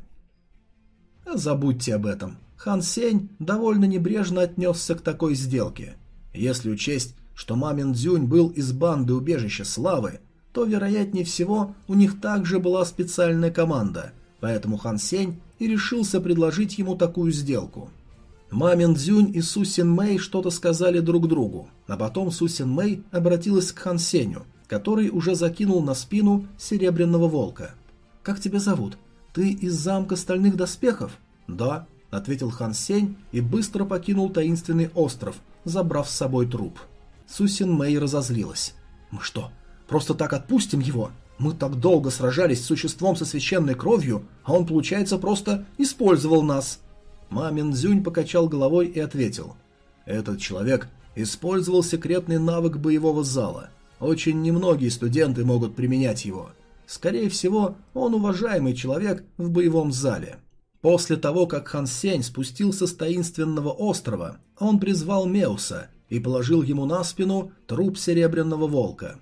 Забудьте об этом. Хан Сень довольно небрежно отнесся к такой сделке. Если учесть, что Мамин Дзюнь был из банды убежища славы, то, вероятнее всего, у них также была специальная команда, поэтому Хан Сень и решился предложить ему такую сделку – Мамин Цзюнь и Сусин Мэй что-то сказали друг другу, а потом Сусин Мэй обратилась к Хан Сеню, который уже закинул на спину серебряного волка. «Как тебя зовут? Ты из замка стальных доспехов?» «Да», — ответил Хан Сень и быстро покинул таинственный остров, забрав с собой труп. Сусин Мэй разозлилась. «Мы что, просто так отпустим его? Мы так долго сражались с существом со священной кровью, а он, получается, просто использовал нас». Мамин Зюнь покачал головой и ответил. Этот человек использовал секретный навык боевого зала. Очень немногие студенты могут применять его. Скорее всего, он уважаемый человек в боевом зале. После того, как Хан Сень спустился с таинственного острова, он призвал Меуса и положил ему на спину труп серебряного волка.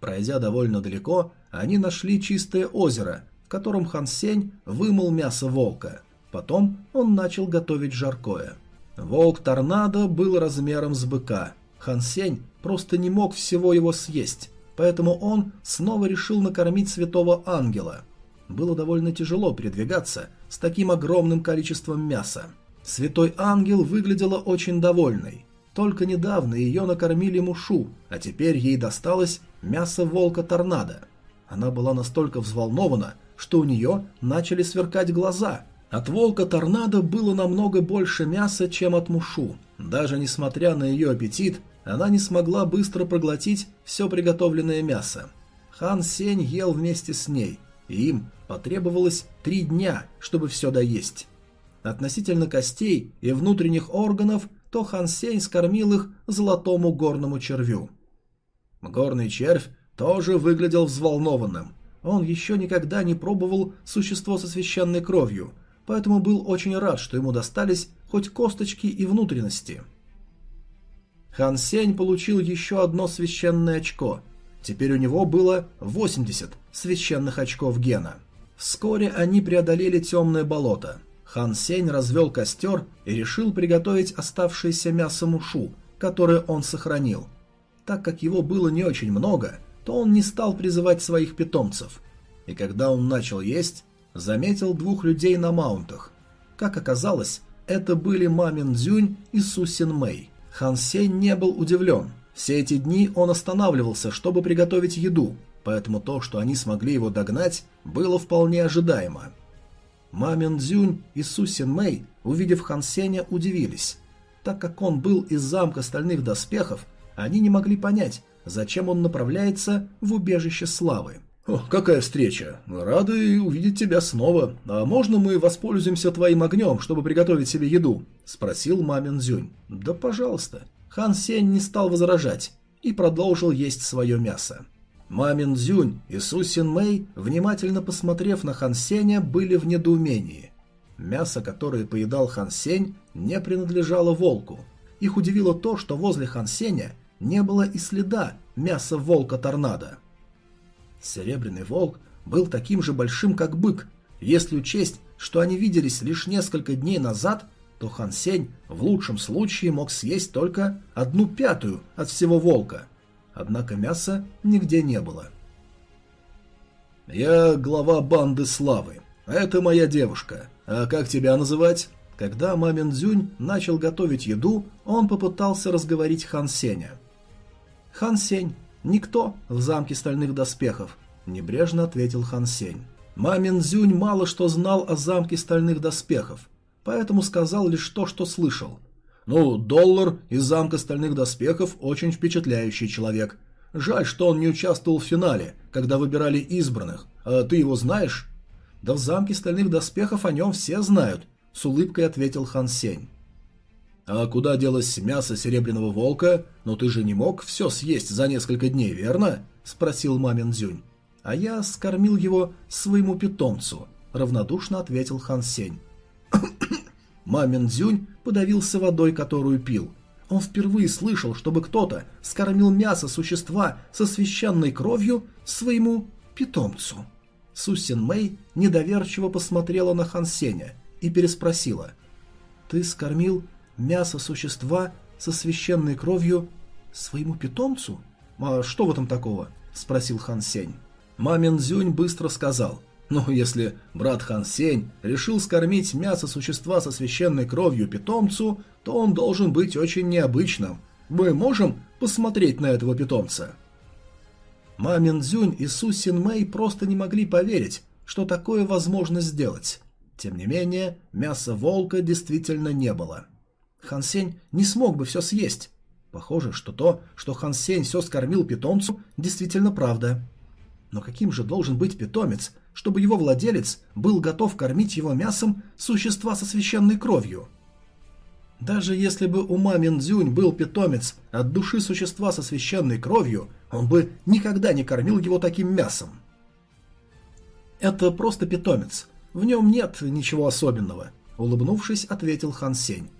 Пройдя довольно далеко, они нашли чистое озеро, в котором Хан Сень вымыл мясо волка – Потом он начал готовить жаркое. Волк-торнадо был размером с быка. Хан Сень просто не мог всего его съесть, поэтому он снова решил накормить святого ангела. Было довольно тяжело передвигаться с таким огромным количеством мяса. Святой ангел выглядела очень довольной. Только недавно ее накормили мушу, а теперь ей досталось мясо волка-торнадо. Она была настолько взволнована, что у нее начали сверкать глаза – от волка-торнадо было намного больше мяса, чем от мушу. Даже несмотря на ее аппетит, она не смогла быстро проглотить все приготовленное мясо. Хан Сень ел вместе с ней, и им потребовалось три дня, чтобы все доесть. Относительно костей и внутренних органов, то Хан Сень скормил их золотому горному червю. Горный червь тоже выглядел взволнованным. Он еще никогда не пробовал существо со священной кровью – поэтому был очень рад, что ему достались хоть косточки и внутренности. Хан Сень получил еще одно священное очко. Теперь у него было 80 священных очков гена. Вскоре они преодолели темное болото. Хан Сень развел костер и решил приготовить оставшееся мясо мушу, которое он сохранил. Так как его было не очень много, то он не стал призывать своих питомцев. И когда он начал есть, заметил двух людей на маунтах. Как оказалось, это были Мамин Дзюнь и Сусин Мэй. Хан Сень не был удивлен. Все эти дни он останавливался, чтобы приготовить еду, поэтому то, что они смогли его догнать, было вполне ожидаемо. Мамин Дзюнь и Сусин Мэй, увидев Хан Сеня, удивились. Так как он был из замка стальных доспехов, они не могли понять, зачем он направляется в убежище славы. «О, какая встреча! Рады увидеть тебя снова. А можно мы воспользуемся твоим огнем, чтобы приготовить себе еду?» – спросил Мамин Зюнь. «Да пожалуйста». Хан Сень не стал возражать и продолжил есть свое мясо. Мамин Зюнь и Су Син Мэй, внимательно посмотрев на Хан Сеня, были в недоумении. Мясо, которое поедал Хан Сень, не принадлежало волку. Их удивило то, что возле Хан Сеня не было и следа мяса волка-торнадо. Серебряный волк был таким же большим, как бык. Если учесть, что они виделись лишь несколько дней назад, то Хан Сень в лучшем случае мог съесть только одну пятую от всего волка. Однако мяса нигде не было. «Я глава банды Славы. Это моя девушка. А как тебя называть?» Когда Мамин Дзюнь начал готовить еду, он попытался разговорить Хан Сеня. «Хан Сень, «Никто в замке стальных доспехов», – небрежно ответил Хан Сень. Мамин Зюнь мало что знал о замке стальных доспехов, поэтому сказал лишь то, что слышал. «Ну, Доллар из замка стальных доспехов очень впечатляющий человек. Жаль, что он не участвовал в финале, когда выбирали избранных. А ты его знаешь?» «Да в замке стальных доспехов о нем все знают», – с улыбкой ответил Хан Сень. «А куда делось мясо серебряного волка? Но ты же не мог все съесть за несколько дней, верно?» – спросил мамин Зюнь. «А я скормил его своему питомцу», – равнодушно ответил Хан Сень. <coughs> Мамин Зюнь подавился водой, которую пил. Он впервые слышал, чтобы кто-то скормил мясо существа со священной кровью своему питомцу. Сусин Мэй недоверчиво посмотрела на Хан Сеня и переспросила. «Ты скормил мясо существа со священной кровью своему питомцу? А что в этом такого? Спросил Хан Сень. Мамин Зюнь быстро сказал. Ну, если брат Хан Сень решил скормить мясо существа со священной кровью питомцу, то он должен быть очень необычным. Мы можем посмотреть на этого питомца? Мамин Зюнь и Су Син Мэй просто не могли поверить, что такое возможно сделать. Тем не менее, мяса волка действительно не было. Хан Сень не смог бы все съесть. Похоже, что то, что Хан Сень все скормил питомцу, действительно правда. Но каким же должен быть питомец, чтобы его владелец был готов кормить его мясом существа со священной кровью? Даже если бы у Мамин Дзюнь был питомец от души существа со священной кровью, он бы никогда не кормил его таким мясом. «Это просто питомец. В нем нет ничего особенного», — улыбнувшись, ответил Хан Сень.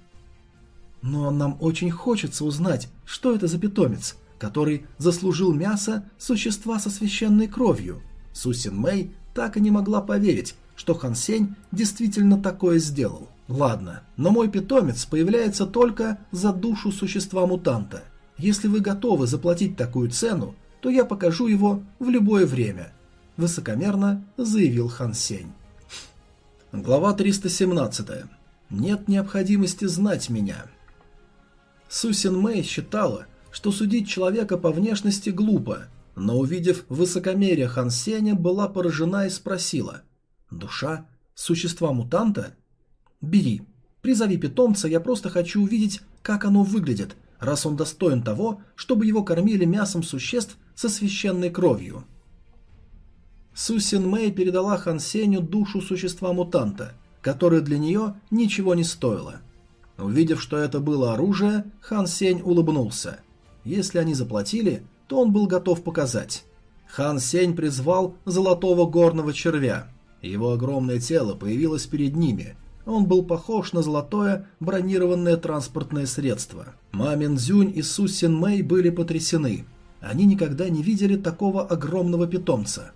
Но нам очень хочется узнать, что это за питомец, который заслужил мясо существа со священной кровью. Сусин Мэй так и не могла поверить, что Хан Сень действительно такое сделал. Ладно, но мой питомец появляется только за душу существа-мутанта. Если вы готовы заплатить такую цену, то я покажу его в любое время», – высокомерно заявил Хан Сень. Глава 317. «Нет необходимости знать меня». Сусин Мэй считала, что судить человека по внешности глупо, но увидев высокомерие Хан Сеня, была поражена и спросила «Душа? Существа-мутанта?» «Бери. Призови питомца, я просто хочу увидеть, как оно выглядит, раз он достоин того, чтобы его кормили мясом существ со священной кровью». Сусин Мэй передала Хан Сеню душу существа-мутанта, которое для нее ничего не стоило – Увидев, что это было оружие, Хан Сень улыбнулся. Если они заплатили, то он был готов показать. Хан Сень призвал золотого горного червя. Его огромное тело появилось перед ними. Он был похож на золотое бронированное транспортное средство. Мамин Зюнь и Су Син Мэй были потрясены. они никогда не видели такого огромного питомца.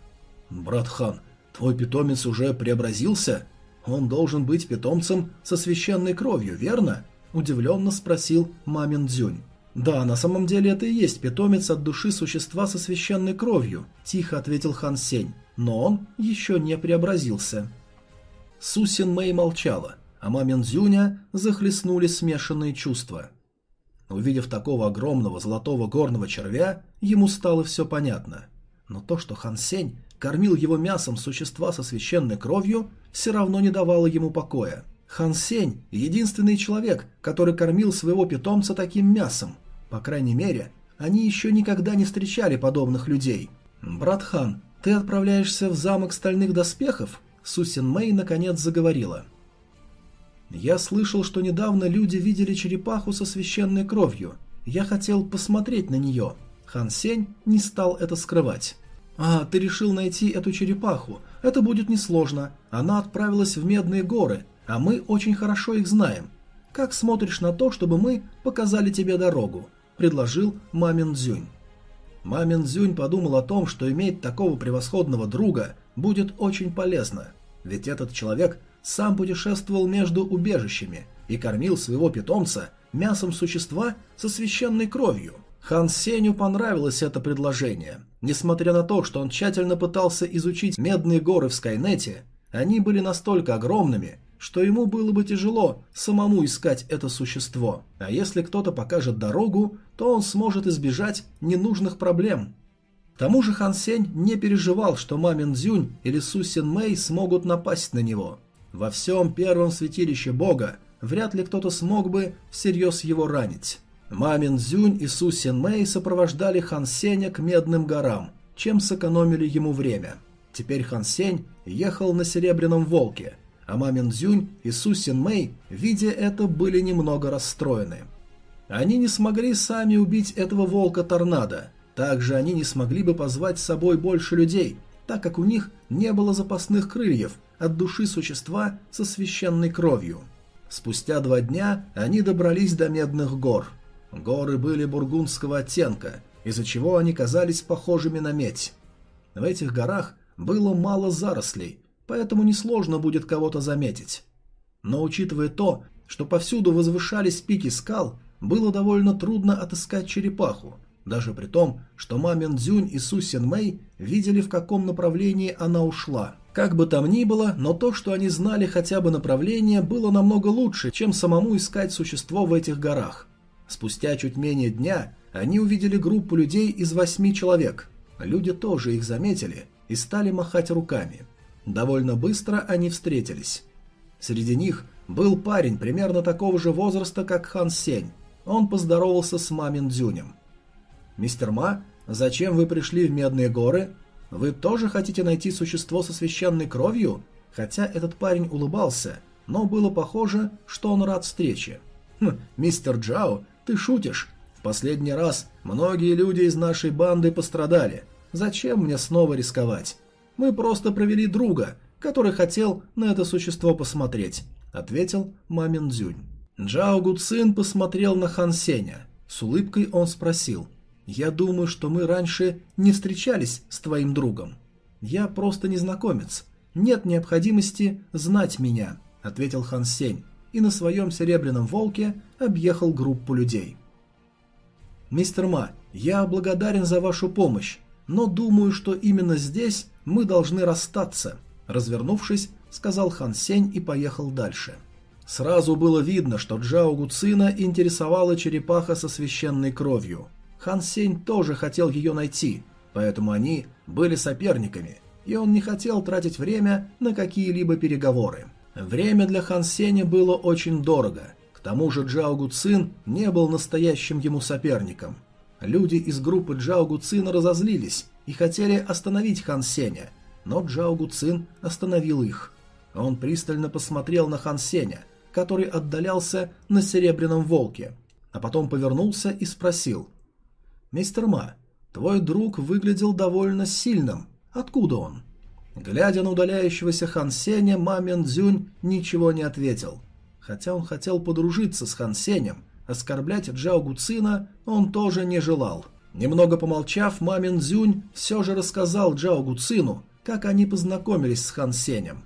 «Брат Хан, твой питомец уже преобразился? Он должен быть питомцем со священной кровью, верно?» – удивленно спросил Мамин Дзюнь. «Да, на самом деле это и есть питомец от души существа со священной кровью», – тихо ответил Хан Сень, – «но он еще не преобразился». Сусин Мэй молчала, а Мамин Дзюня захлестнули смешанные чувства. Увидев такого огромного золотого горного червя, ему стало все понятно. Но то, что Хан Сень кормил его мясом существа со священной кровью, все равно не давало ему покоя. Хан Сень – единственный человек, который кормил своего питомца таким мясом. По крайней мере, они еще никогда не встречали подобных людей. «Брат Хан, ты отправляешься в замок стальных доспехов?» Сусин Мэй наконец заговорила. «Я слышал, что недавно люди видели черепаху со священной кровью. Я хотел посмотреть на нее». Хан Сень не стал это скрывать. «А, ты решил найти эту черепаху. Это будет несложно. Она отправилась в Медные горы, а мы очень хорошо их знаем. Как смотришь на то, чтобы мы показали тебе дорогу?» – предложил Мамин Дзюнь. Мамин Дзюнь подумал о том, что иметь такого превосходного друга будет очень полезно, ведь этот человек сам путешествовал между убежищами и кормил своего питомца мясом существа со священной кровью. Хан Сеню понравилось это предложение. Несмотря на то, что он тщательно пытался изучить медные горы в Скайнете, они были настолько огромными, что ему было бы тяжело самому искать это существо. А если кто-то покажет дорогу, то он сможет избежать ненужных проблем. К тому же Хан Сень не переживал, что Мамин Дзюнь или Су Син Мэй смогут напасть на него. Во всем первом святилище бога вряд ли кто-то смог бы всерьез его ранить. Мамин Зюнь и Су Син Мэй сопровождали Хан Сеня к Медным горам, чем сэкономили ему время. Теперь Хан Сень ехал на Серебряном Волке, а Мамин Зюнь и Су Син Мэй, видя это, были немного расстроены. Они не смогли сами убить этого волка-торнадо, также они не смогли бы позвать с собой больше людей, так как у них не было запасных крыльев от души существа со священной кровью. Спустя два дня они добрались до Медных гор – Горы были бургундского оттенка, из-за чего они казались похожими на медь. В этих горах было мало зарослей, поэтому несложно будет кого-то заметить. Но учитывая то, что повсюду возвышались пики скал, было довольно трудно отыскать черепаху, даже при том, что Мамин Дзюнь и Су Син Мэй видели, в каком направлении она ушла. Как бы там ни было, но то, что они знали хотя бы направление, было намного лучше, чем самому искать существо в этих горах. Спустя чуть менее дня они увидели группу людей из восьми человек. Люди тоже их заметили и стали махать руками. Довольно быстро они встретились. Среди них был парень примерно такого же возраста, как Хан Сень. Он поздоровался с Мамин Дзюнем. «Мистер Ма, зачем вы пришли в Медные горы? Вы тоже хотите найти существо со священной кровью?» Хотя этот парень улыбался, но было похоже, что он рад встрече. «Хм, мистер Джао ты шутишь? В последний раз многие люди из нашей банды пострадали. Зачем мне снова рисковать? Мы просто провели друга, который хотел на это существо посмотреть», — ответил Мамин Дзюнь. Джао Гуцин посмотрел на Хан Сеня. С улыбкой он спросил. «Я думаю, что мы раньше не встречались с твоим другом. Я просто незнакомец. Нет необходимости знать меня», — ответил Хан Сень и на своем серебряном волке объехал группу людей. «Мистер Ма, я благодарен за вашу помощь, но думаю, что именно здесь мы должны расстаться», развернувшись, сказал Хан Сень и поехал дальше. Сразу было видно, что Джао Гуцина интересовала черепаха со священной кровью. Хан Сень тоже хотел ее найти, поэтому они были соперниками, и он не хотел тратить время на какие-либо переговоры. Время для Хан Сеня было очень дорого. К тому же Джао Гуцин не был настоящим ему соперником. Люди из группы Джао Гуцина разозлились и хотели остановить Хан Сеня, но Джао Гуцин остановил их. Он пристально посмотрел на Хан Сеня, который отдалялся на Серебряном Волке, а потом повернулся и спросил. «Мистер Ма, твой друг выглядел довольно сильным. Откуда он?» Глядя на удаляющегося Хан Сеня, Мамин Дзюнь ничего не ответил. Хотя он хотел подружиться с Хан Сенем, оскорблять Джао Гуцина он тоже не желал. Немного помолчав, Мамин Дзюнь все же рассказал Джао Гуцину, как они познакомились с Хан Сенем.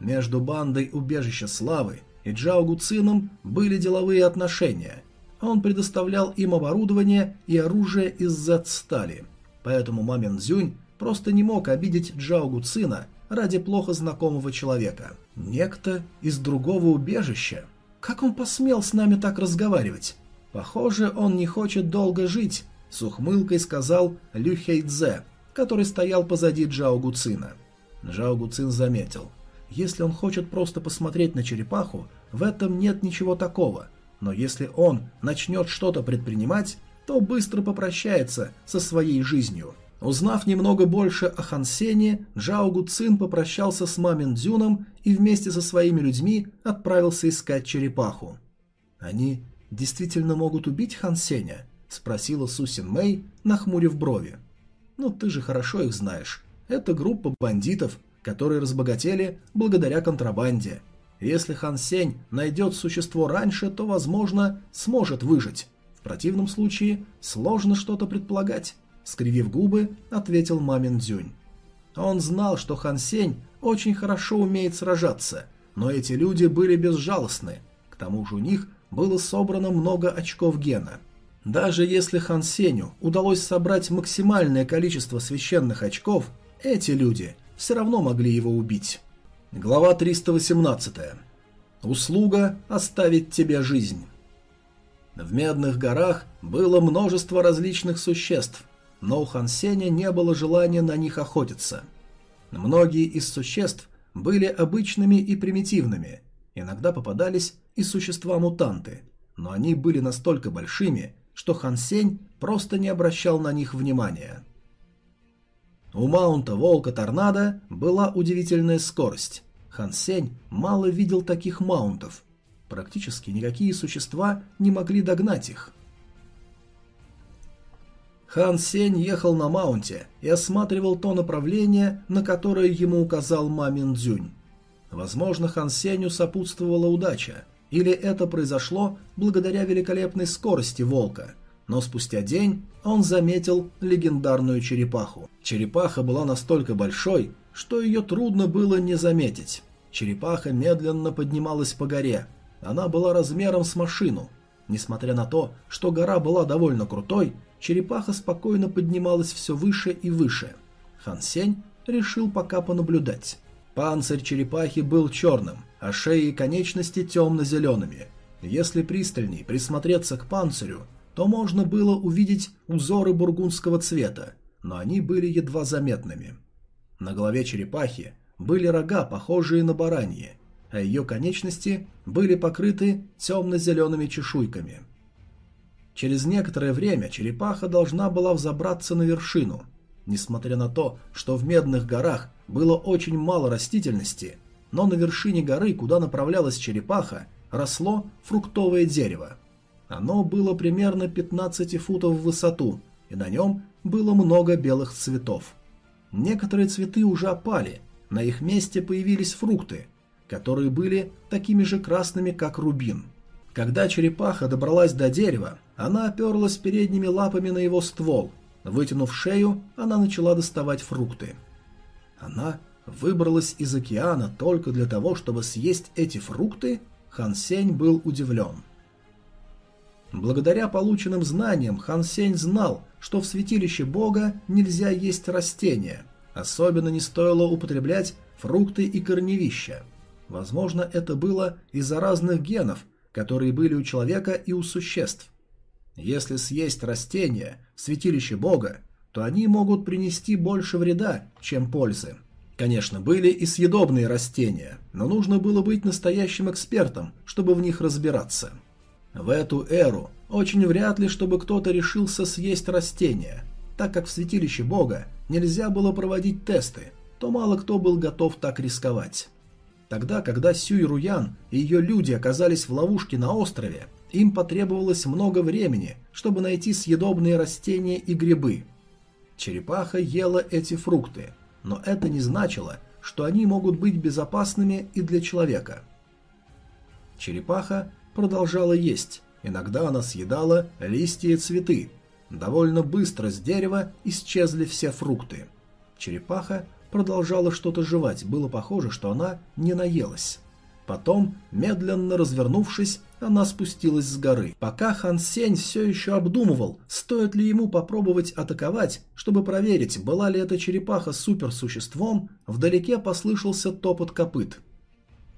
Между бандой Убежища Славы и Джао Гуцином были деловые отношения. Он предоставлял им оборудование и оружие из Z-стали. Поэтому Мамин Дзюнь просто не мог обидеть Джао Гуцина ради плохо знакомого человека. Некто из другого убежища. Как он посмел с нами так разговаривать? Похоже, он не хочет долго жить, с ухмылкой сказал Лю Хейдзе, который стоял позади Джао Гуцина. Джао Гуцин заметил. Если он хочет просто посмотреть на черепаху, в этом нет ничего такого. Но если он начнет что-то предпринимать, то быстро попрощается со своей жизнью. Узнав немного больше о Хансене, Джао Гуцин попрощался с Мамин Дзюном и вместе со своими людьми отправился искать черепаху. Они действительно могут убить Хан Сеня?» – спросила Сусин Мэй, нахмурив брови. «Ну, ты же хорошо их знаешь. Это группа бандитов, которые разбогатели благодаря контрабанде. Если Хан Сень найдет существо раньше, то, возможно, сможет выжить. В противном случае сложно что-то предполагать», – скривив губы, ответил Мамин Дзюнь. Он знал, что Хан Сень очень хорошо умеет сражаться, но эти люди были безжалостны. К тому же у них было собрано много очков гена. Даже если Хан Сеню удалось собрать максимальное количество священных очков, эти люди все равно могли его убить. Глава 318. Услуга оставить тебе жизнь. В Медных горах было множество различных существ, но у Хан Сеня не было желания на них охотиться. Многие из существ были обычными и примитивными, иногда попадались и существа-мутанты, но они были настолько большими, что Хан Сень просто не обращал на них внимания. У маунта Волка Торнадо была удивительная скорость. Хан Сень мало видел таких маунтов. Практически никакие существа не могли догнать их. Хан Сень ехал на маунте и осматривал то направление, на которое ему указал Мамин Дзюнь. Возможно, Хан Сенью сопутствовала удача – или это произошло благодаря великолепной скорости волка, но спустя день он заметил легендарную черепаху. Черепаха была настолько большой, что ее трудно было не заметить. Черепаха медленно поднималась по горе. Она была размером с машину. Несмотря на то, что гора была довольно крутой, черепаха спокойно поднималась все выше и выше. Хан Сень решил пока понаблюдать. Панцирь черепахи был черным, а шеи и конечности темно-зелеными. Если пристальней присмотреться к панцирю, то можно было увидеть узоры бургундского цвета, но они были едва заметными. На голове черепахи были рога, похожие на бараньи, а ее конечности были покрыты темно-зелеными чешуйками. Через некоторое время черепаха должна была взобраться на вершину. Несмотря на то, что в Медных горах было очень мало растительности, но на вершине горы, куда направлялась черепаха, росло фруктовое дерево. Оно было примерно 15 футов в высоту, и на нем было много белых цветов. Некоторые цветы уже опали, на их месте появились фрукты, которые были такими же красными, как рубин. Когда черепаха добралась до дерева, она оперлась передними лапами на его ствол. Вытянув шею, она начала доставать фрукты. Она выбралась из океана только для того, чтобы съесть эти фрукты, Хан Сень был удивлен. Благодаря полученным знаниям Хан Сень знал, что в святилище Бога нельзя есть растения, особенно не стоило употреблять фрукты и корневища. Возможно, это было из-за разных генов, которые были у человека и у существ. Если съесть растения святилище Бога, то они могут принести больше вреда, чем пользы. Конечно, были и съедобные растения, но нужно было быть настоящим экспертом, чтобы в них разбираться. В эту эру очень вряд ли, чтобы кто-то решился съесть растения, так как в святилище бога нельзя было проводить тесты, то мало кто был готов так рисковать. Тогда, когда Сюй Руян и ее люди оказались в ловушке на острове, им потребовалось много времени, чтобы найти съедобные растения и грибы. Черепаха ела эти фрукты, но это не значило, что они могут быть безопасными и для человека. Черепаха продолжала есть, иногда она съедала листья и цветы. Довольно быстро с дерева исчезли все фрукты. Черепаха продолжала что-то жевать, было похоже, что она не наелась. Потом, медленно развернувшись, она спустилась с горы. Пока Хан Сень все еще обдумывал, стоит ли ему попробовать атаковать, чтобы проверить, была ли эта черепаха суперсуществом, вдалеке послышался топот копыт.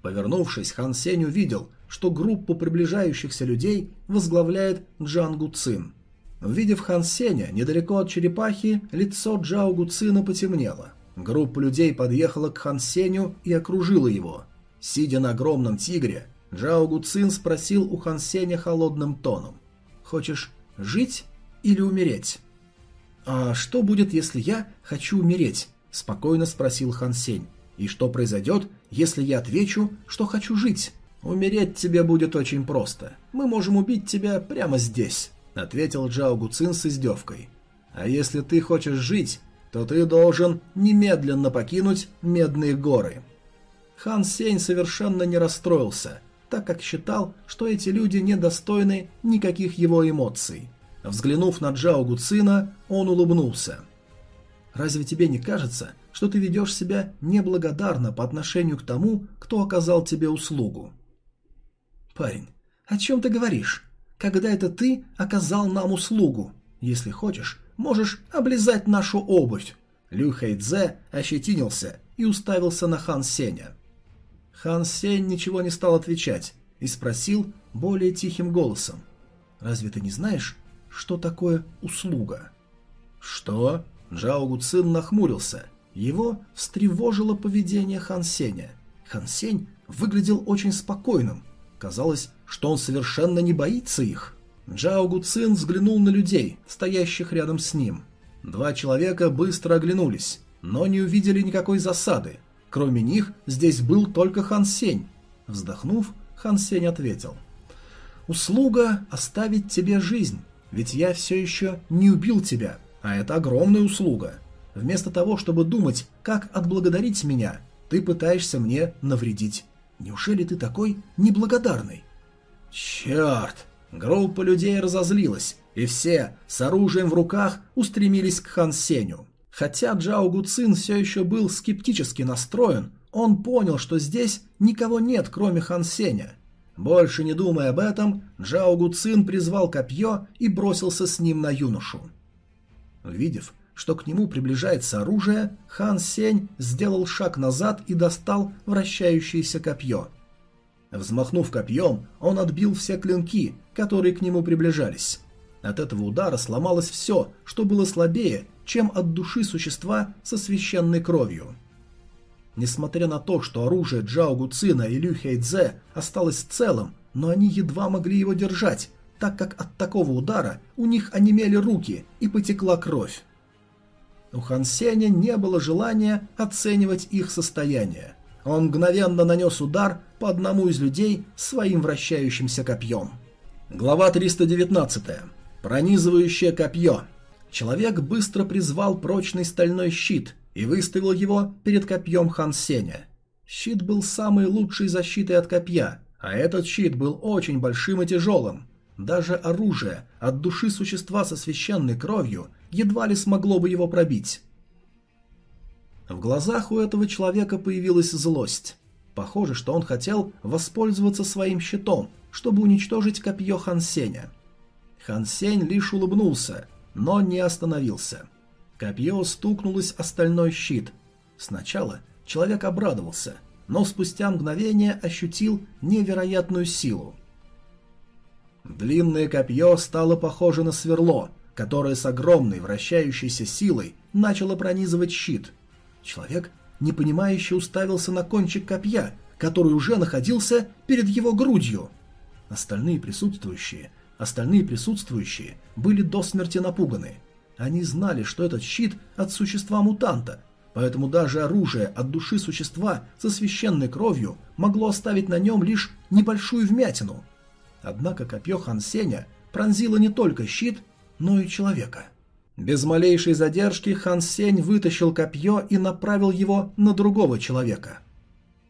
Повернувшись, Хан Сень увидел, что группу приближающихся людей возглавляет Джангу Цин. Увидев Хан Сеня, недалеко от черепахи, лицо Джао Гуцина потемнело. Группа людей подъехала к Хан Сеню и окружила его. Сидя на огромном тигре, Джао Гуцин спросил у Хан Сеня холодным тоном. «Хочешь жить или умереть?» «А что будет, если я хочу умереть?» – спокойно спросил Хан Сень. «И что произойдет, если я отвечу, что хочу жить?» «Умереть тебе будет очень просто. Мы можем убить тебя прямо здесь», — ответил Джао Гуцин с издевкой. «А если ты хочешь жить, то ты должен немедленно покинуть Медные горы». Хан Сень совершенно не расстроился, так как считал, что эти люди недостойны никаких его эмоций. Взглянув на Джао Гуцина, он улыбнулся. «Разве тебе не кажется, что ты ведешь себя неблагодарно по отношению к тому, кто оказал тебе услугу?» «Парень, о чем ты говоришь? Когда это ты оказал нам услугу? Если хочешь, можешь облизать нашу обувь». Лю Хэйдзе ощетинился и уставился на Хан Сеня. Хан Сень ничего не стал отвечать и спросил более тихим голосом. «Разве ты не знаешь, что такое услуга?» «Что?» Джао Гуцин нахмурился. Его встревожило поведение Хан Сеня. Хан Сень выглядел очень спокойным, Казалось, что он совершенно не боится их. Джао Гуцин взглянул на людей, стоящих рядом с ним. Два человека быстро оглянулись, но не увидели никакой засады. Кроме них здесь был только Хан Сень. Вздохнув, Хан Сень ответил. «Услуга – оставить тебе жизнь, ведь я все еще не убил тебя, а это огромная услуга. Вместо того, чтобы думать, как отблагодарить меня, ты пытаешься мне навредить. Неужели ты такой неблагодарный? Черт! Группа людей разозлилась, и все с оружием в руках устремились к Хан Сеню. Хотя Джао Гуцин все еще был скептически настроен, он понял, что здесь никого нет, кроме Хан Сеня. Больше не думая об этом, Джао Гуцин призвал копье и бросился с ним на юношу. Увидев, что к нему приближается оружие, Хан Сень сделал шаг назад и достал вращающееся копье. Взмахнув копьем, он отбил все клинки, которые к нему приближались. От этого удара сломалось все, что было слабее, чем от души существа со священной кровью. Несмотря на то, что оружие Джао Гуцина и Лю Хэйдзе осталось целым, но они едва могли его держать, так как от такого удара у них онемели руки и потекла кровь. У Хан Сеня не было желания оценивать их состояние. Он мгновенно нанес удар по одному из людей своим вращающимся копьем. Глава 319. Пронизывающее копье. Человек быстро призвал прочный стальной щит и выставил его перед копьем Хан Сеня. Щит был самой лучшей защитой от копья, а этот щит был очень большим и тяжелым. Даже оружие от души существа со священной кровью едва ли смогло бы его пробить. В глазах у этого человека появилась злость. Похоже, что он хотел воспользоваться своим щитом, чтобы уничтожить копье Хан Сеня. Хан Сень лишь улыбнулся, но не остановился. Копье стукнулось о стальной щит. Сначала человек обрадовался, но спустя мгновение ощутил невероятную силу. Длинное копье стало похоже на сверло, которое с огромной вращающейся силой начало пронизывать щит. Человек, непонимающе уставился на кончик копья, который уже находился перед его грудью. Остальные присутствующие, остальные присутствующие были до смерти напуганы. Они знали, что этот щит от существа-мутанта, поэтому даже оружие от души существа со священной кровью могло оставить на нем лишь небольшую вмятину. Однако копье Хан Сеня пронзило не только щит, но и человека. Без малейшей задержки Хан Сень вытащил копье и направил его на другого человека.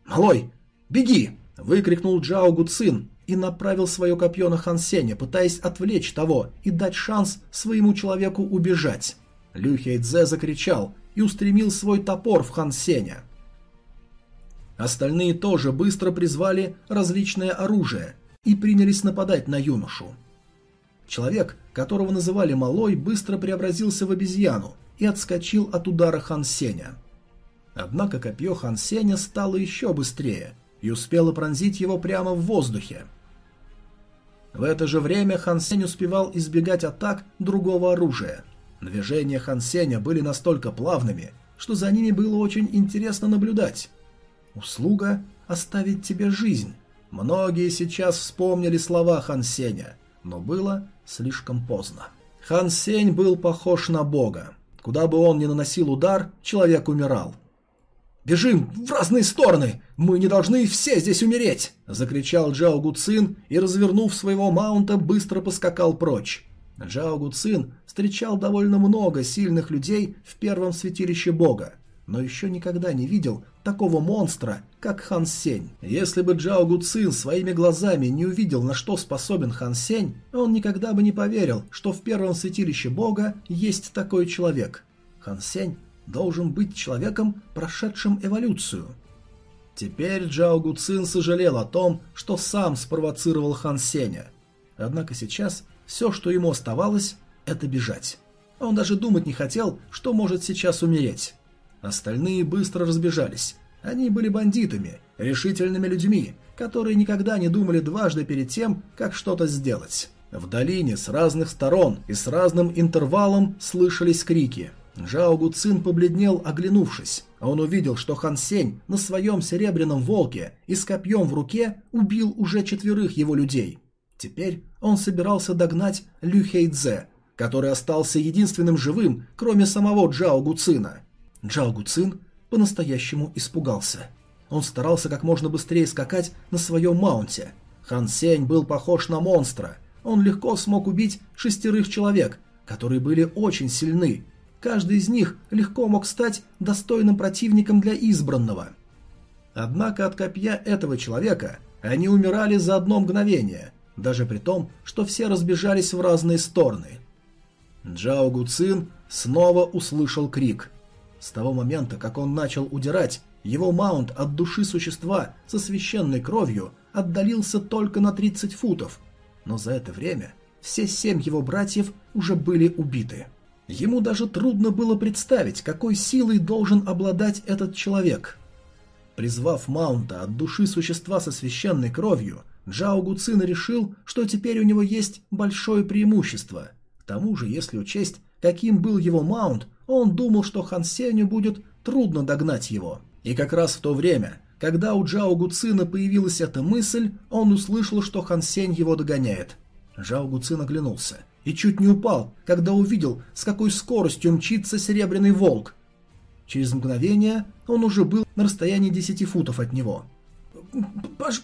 «Малой, беги!» – выкрикнул Джао Гуцин и направил свое копье на Хан Сеня, пытаясь отвлечь того и дать шанс своему человеку убежать. Лю Хейдзе закричал и устремил свой топор в Хан Сеня. Остальные тоже быстро призвали различное оружие и принялись нападать на юношу. Человек, которого называли Малой, быстро преобразился в обезьяну и отскочил от удара Хан Сеня. Однако копье Хан Сеня стало еще быстрее и успело пронзить его прямо в воздухе. В это же время Хан Сень успевал избегать атак другого оружия. Движения Хан Сеня были настолько плавными, что за ними было очень интересно наблюдать. Услуга оставить тебе жизнь. Многие сейчас вспомнили слова Хан Сеня, но было слишком поздно. Хан Сень был похож на бога. Куда бы он ни наносил удар, человек умирал. «Бежим в разные стороны! Мы не должны все здесь умереть!» – закричал Джао Гуцин и, развернув своего маунта, быстро поскакал прочь. Джао Гуцин встречал довольно много сильных людей в первом святилище бога, но еще никогда не видел такого монстра, как Хан Сень. Если бы Джао Гуцин своими глазами не увидел, на что способен Хан Сень, он никогда бы не поверил, что в первом святилище бога есть такой человек. Хан Сень должен быть человеком, прошедшим эволюцию. Теперь Джао Гуцин сожалел о том, что сам спровоцировал Хан Сеня. Однако сейчас все, что ему оставалось, это бежать. Он даже думать не хотел, что может сейчас умереть. Остальные быстро разбежались. Они были бандитами, решительными людьми, которые никогда не думали дважды перед тем, как что-то сделать. В долине с разных сторон и с разным интервалом слышались крики – Жао Гуцин побледнел, оглянувшись. Он увидел, что Хан Сень на своем серебряном волке и с копьем в руке убил уже четверых его людей. Теперь он собирался догнать Лю Хэйдзе, который остался единственным живым, кроме самого Джао Гуцина. Джао Гуцин по-настоящему испугался. Он старался как можно быстрее скакать на своем маунте. Хан Сень был похож на монстра. Он легко смог убить шестерых человек, которые были очень сильны, Каждый из них легко мог стать достойным противником для избранного. Однако от копья этого человека они умирали за одно мгновение, даже при том, что все разбежались в разные стороны. Джао Гуцин снова услышал крик. С того момента, как он начал удирать, его маунт от души существа со священной кровью отдалился только на 30 футов, но за это время все семь его братьев уже были убиты. Ему даже трудно было представить, какой силой должен обладать этот человек. Призвав Маунта от души существа со священной кровью, Джао Гуцин решил, что теперь у него есть большое преимущество. К тому же, если учесть, каким был его Маунт, он думал, что Хан Сеню будет трудно догнать его. И как раз в то время, когда у Джао Гуцина появилась эта мысль, он услышал, что Хан Сень его догоняет. Джао Гуцин оглянулся и чуть не упал, когда увидел, с какой скоростью мчится серебряный волк. Через мгновение он уже был на расстоянии 10 футов от него.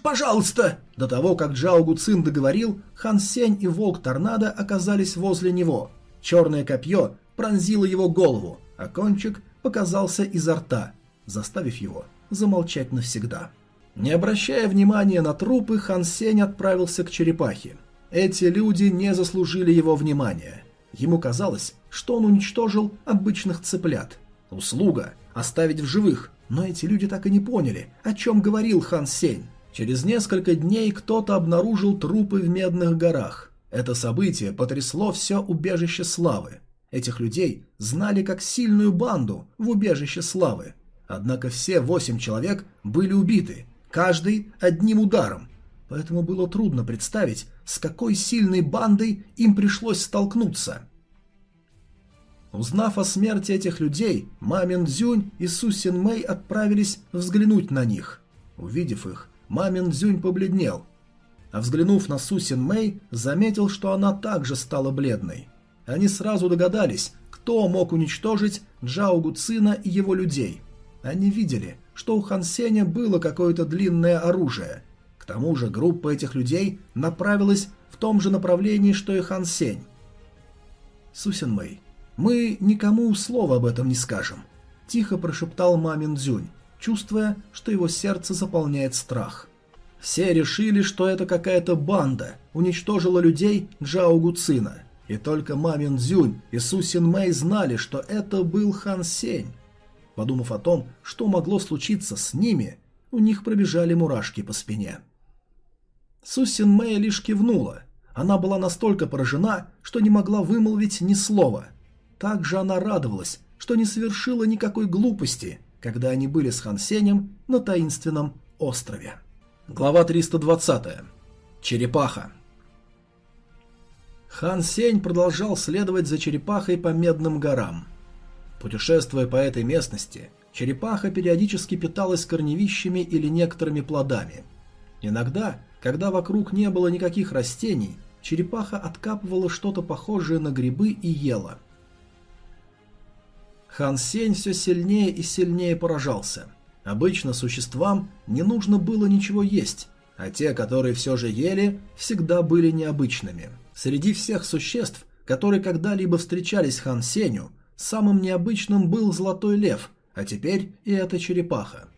«Пожалуйста!» До того, как Джао Гуцин договорил, Хан Сень и волк Торнадо оказались возле него. Черное копье пронзило его голову, а кончик показался изо рта, заставив его замолчать навсегда. Не обращая внимания на трупы, Хан Сень отправился к черепахе. Эти люди не заслужили его внимания. Ему казалось, что он уничтожил обычных цыплят. Услуга – оставить в живых, но эти люди так и не поняли, о чем говорил Хан Сень. Через несколько дней кто-то обнаружил трупы в Медных горах. Это событие потрясло все убежище славы. Этих людей знали как сильную банду в убежище славы. Однако все восемь человек были убиты, каждый одним ударом, поэтому было трудно представить, с какой сильной бандой им пришлось столкнуться. Узнав о смерти этих людей, Мамин Дзюнь и Су Син Мэй отправились взглянуть на них. Увидев их, Мамин Дзюнь побледнел, а взглянув на Су Син Мэй, заметил, что она также стала бледной. Они сразу догадались, кто мог уничтожить Джао Гуцина и его людей. Они видели, что у Хан Сеня было какое-то длинное оружие, к тому же группа этих людей направилась в том же направлении, что и Хан Сень. Сусин Мэй, мы никому слова об этом не скажем, тихо прошептал Мамин Дзюнь, чувствуя, что его сердце заполняет страх. Все решили, что это какая-то банда, уничтожила людей Джао Гуцина. И только Мамин Цзюнь и Су Син Мэй знали, что это был Хан Сень. Подумав о том, что могло случиться с ними, у них пробежали мурашки по спине. Су Син Мэй лишь кивнула. Она была настолько поражена, что не могла вымолвить ни слова. Также она радовалась, что не совершила никакой глупости, когда они были с Хан Сенем на таинственном острове. Глава 320. Черепаха. Хан Сень продолжал следовать за черепахой по Медным горам. Путешествуя по этой местности, черепаха периодически питалась корневищами или некоторыми плодами. Иногда, когда вокруг не было никаких растений, черепаха откапывала что-то похожее на грибы и ела. Хан Сень все сильнее и сильнее поражался. Обычно существам не нужно было ничего есть, а те, которые все же ели, всегда были необычными. Среди всех существ, которые когда-либо встречались Хан Сенью, самым необычным был Золотой Лев, а теперь и эта черепаха.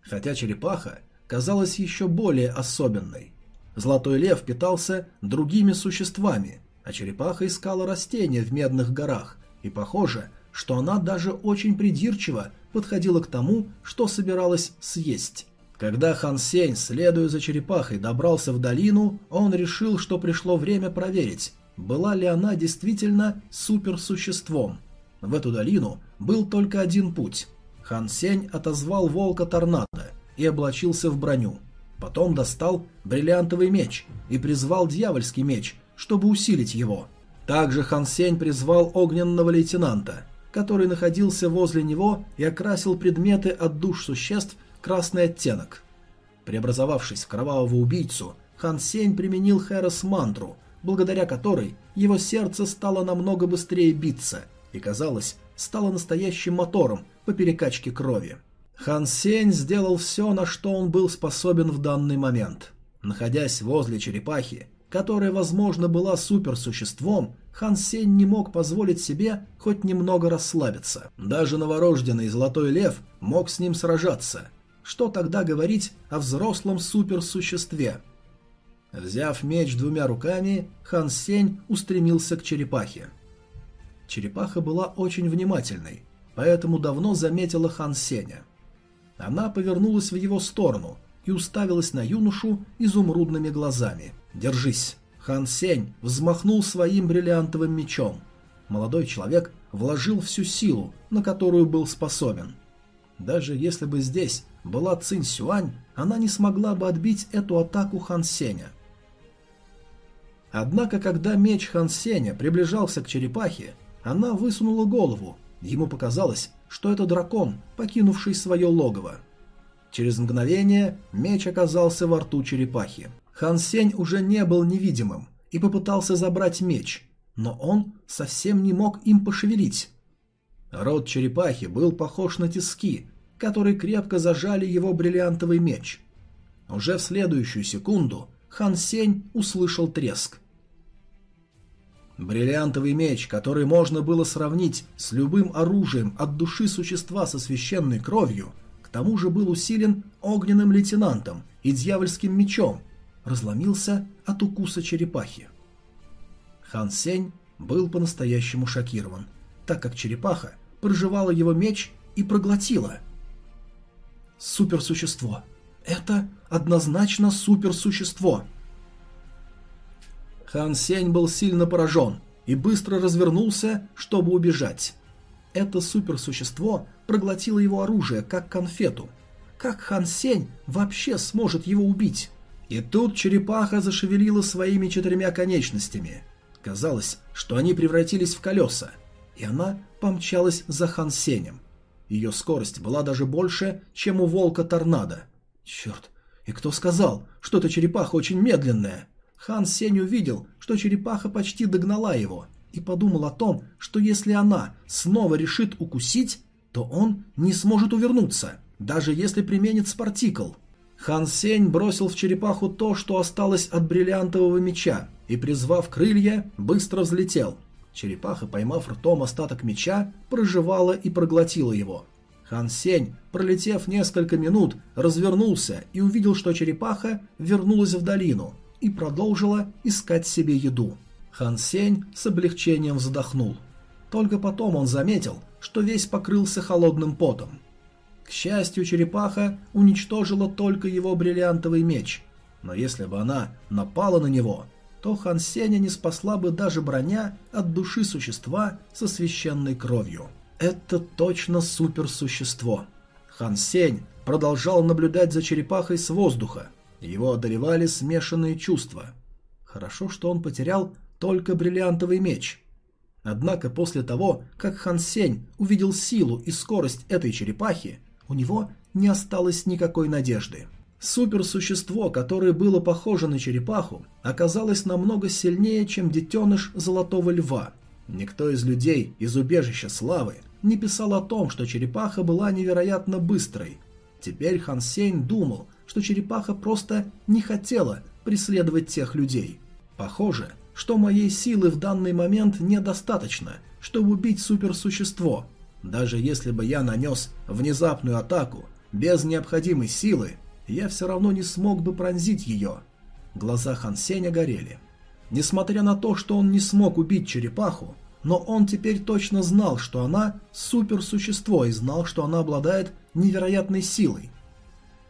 Хотя черепаха казалась еще более особенной. Золотой Лев питался другими существами, а черепаха искала растения в Медных горах, и, похоже, что она даже очень придирчиво подходила к тому, что собиралась съесть. Когда Хан Сень, следуя за черепахой, добрался в долину, он решил, что пришло время проверить, была ли она действительно суперсуществом. В эту долину был только один путь. Хан Сень отозвал волка торнадо и облачился в броню. Потом достал бриллиантовый меч и призвал дьявольский меч, чтобы усилить его. Также Хан Сень призвал огненного лейтенанта – который находился возле него и окрасил предметы от душ существ красный оттенок. Преобразовавшись в кровавого убийцу, Хан Сень применил Хэрос мантру, благодаря которой его сердце стало намного быстрее биться и, казалось, стало настоящим мотором по перекачке крови. Хан Сень сделал все, на что он был способен в данный момент. Находясь возле черепахи, которая, возможно, была суперсуществом, Хан Сень не мог позволить себе хоть немного расслабиться. Даже новорожденный Золотой Лев мог с ним сражаться. Что тогда говорить о взрослом суперсуществе? Взяв меч двумя руками, Хан Сень устремился к черепахе. Черепаха была очень внимательной, поэтому давно заметила Хан Сеня. Она повернулась в его сторону и уставилась на юношу изумрудными глазами – «Держись!» Хан Сень взмахнул своим бриллиантовым мечом. Молодой человек вложил всю силу, на которую был способен. Даже если бы здесь была Цинь Сюань, она не смогла бы отбить эту атаку Хан Сеня. Однако, когда меч Хан Сеня приближался к черепахе, она высунула голову. Ему показалось, что это дракон, покинувший свое логово. Через мгновение меч оказался во рту черепахи. Хан Сень уже не был невидимым и попытался забрать меч, но он совсем не мог им пошевелить. Рот черепахи был похож на тиски, которые крепко зажали его бриллиантовый меч. Уже в следующую секунду Хан Сень услышал треск. Бриллиантовый меч, который можно было сравнить с любым оружием от души существа со священной кровью, к тому же был усилен огненным лейтенантом и дьявольским мечом, разломился от укуса черепахи. Хан Сень был по-настоящему шокирован, так как черепаха проживала его меч и проглотила. Суперсущество. Это однозначно суперсущество. Хан Сень был сильно поражен и быстро развернулся, чтобы убежать. Это суперсущество проглотило его оружие, как конфету. Как Хан Сень вообще сможет его убить? И тут черепаха зашевелила своими четырьмя конечностями. Казалось, что они превратились в колеса, и она помчалась за Хан Сенем. Ее скорость была даже больше, чем у волка торнадо. Черт, и кто сказал, что эта черепаха очень медленная? Хан Сень увидел, что черепаха почти догнала его, и подумал о том, что если она снова решит укусить, то он не сможет увернуться, даже если применит спартикл. Хан Сень бросил в черепаху то, что осталось от бриллиантового меча, и, призвав крылья, быстро взлетел. Черепаха, поймав ртом остаток меча, проживала и проглотила его. Хан Сень, пролетев несколько минут, развернулся и увидел, что черепаха вернулась в долину и продолжила искать себе еду. Хан Сень с облегчением вздохнул. Только потом он заметил, что весь покрылся холодным потом. К счастью, черепаха уничтожила только его бриллиантовый меч, но если бы она напала на него, то Хан Сеня не спасла бы даже броня от души существа со священной кровью. Это точно суперсущество. Хан Сень продолжал наблюдать за черепахой с воздуха. Его одолевали смешанные чувства. Хорошо, что он потерял только бриллиантовый меч. Однако после того, как Хан Сень увидел силу и скорость этой черепахи, у него не осталось никакой надежды. Суперсущество, которое было похоже на черепаху, оказалось намного сильнее, чем детеныш Золотого Льва. Никто из людей из убежища Славы не писал о том, что черепаха была невероятно быстрой. Теперь Хан Сень думал, что черепаха просто не хотела преследовать тех людей. Похоже, что моей силы в данный момент недостаточно, чтобы убить суперсущество. Даже если бы я нанес внезапную атаку без необходимой силы, я все равно не смог бы пронзить ее. Глаза Хан Сеня горели. Несмотря на то, что он не смог убить черепаху, но он теперь точно знал, что она суперсущество и знал, что она обладает невероятной силой.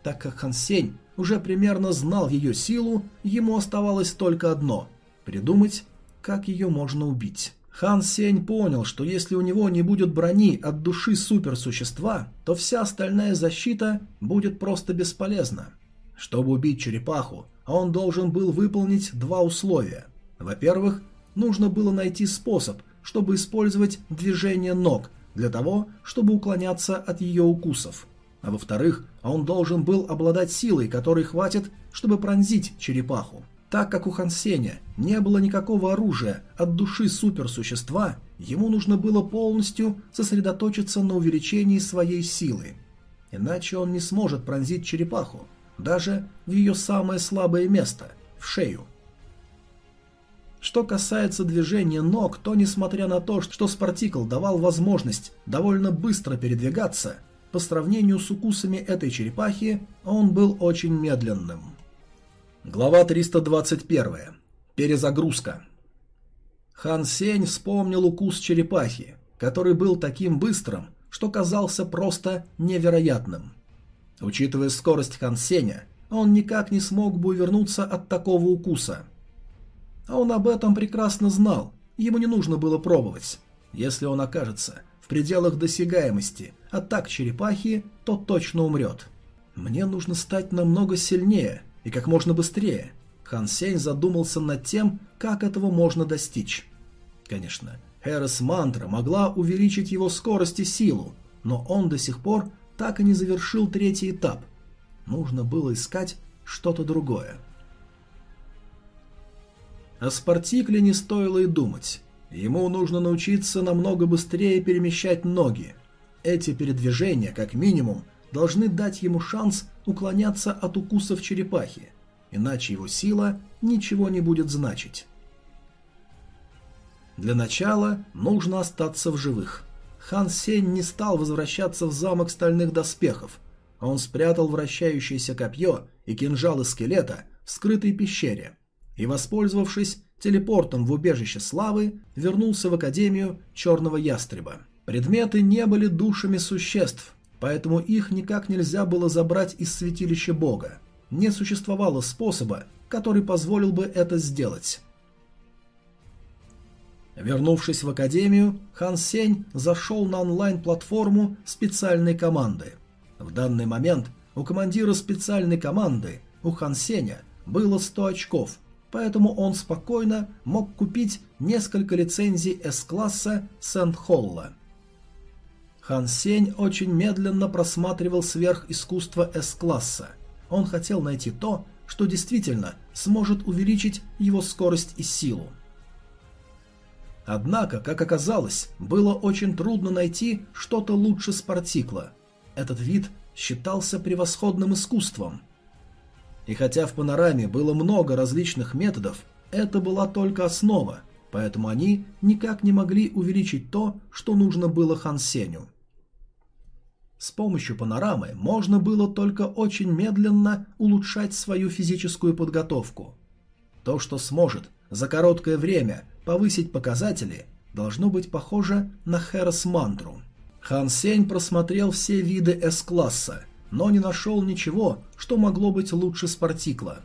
Так как Хан Сень уже примерно знал ее силу, ему оставалось только одно – придумать, как ее можно убить. Хан Сень понял, что если у него не будет брони от души суперсущества, то вся остальная защита будет просто бесполезна. Чтобы убить черепаху, он должен был выполнить два условия. Во-первых, нужно было найти способ – чтобы использовать движение ног для того, чтобы уклоняться от ее укусов. А во-вторых, он должен был обладать силой, которой хватит, чтобы пронзить черепаху. Так как у Хансеня не было никакого оружия от души суперсущества, ему нужно было полностью сосредоточиться на увеличении своей силы. Иначе он не сможет пронзить черепаху, даже в ее самое слабое место – в шею. Что касается движения ног, то несмотря на то, что Спартикл давал возможность довольно быстро передвигаться, по сравнению с укусами этой черепахи он был очень медленным. Глава 321. Перезагрузка. Хан Сень вспомнил укус черепахи, который был таким быстрым, что казался просто невероятным. Учитывая скорость Хан Сеня, он никак не смог бы увернуться от такого укуса – а он об этом прекрасно знал, ему не нужно было пробовать. Если он окажется в пределах досягаемости атак черепахи, то точно умрет. Мне нужно стать намного сильнее и как можно быстрее. Хан Сень задумался над тем, как этого можно достичь. Конечно, Хэрос Мантра могла увеличить его скорость и силу, но он до сих пор так и не завершил третий этап. Нужно было искать что-то другое. О Спартикле не стоило и думать. Ему нужно научиться намного быстрее перемещать ноги. Эти передвижения, как минимум, должны дать ему шанс уклоняться от укусов черепахи, иначе его сила ничего не будет значить. Для начала нужно остаться в живых. Хан Сень не стал возвращаться в замок стальных доспехов. Он спрятал вращающееся копье и кинжал из скелета в скрытой пещере – и, воспользовавшись телепортом в убежище славы, вернулся в Академию Черного Ястреба. Предметы не были душами существ, поэтому их никак нельзя было забрать из святилища Бога. Не существовало способа, который позволил бы это сделать. Вернувшись в Академию, Хан Сень зашел на онлайн-платформу специальной команды. В данный момент у командира специальной команды, у Хан Сеня, было 100 очков, поэтому он спокойно мог купить несколько лицензий С-класса Сент-Холла. Хан Сень очень медленно просматривал сверхискусство С-класса. Он хотел найти то, что действительно сможет увеличить его скорость и силу. Однако, как оказалось, было очень трудно найти что-то лучше спартикла. Этот вид считался превосходным искусством – и хотя в панораме было много различных методов, это была только основа, поэтому они никак не могли увеличить то, что нужно было Хан Сеню. С помощью панорамы можно было только очень медленно улучшать свою физическую подготовку. То, что сможет за короткое время повысить показатели, должно быть похоже на Хэрос-мантру. Хан Сень просмотрел все виды С-класса, но не нашел ничего, что могло быть лучше спартикла.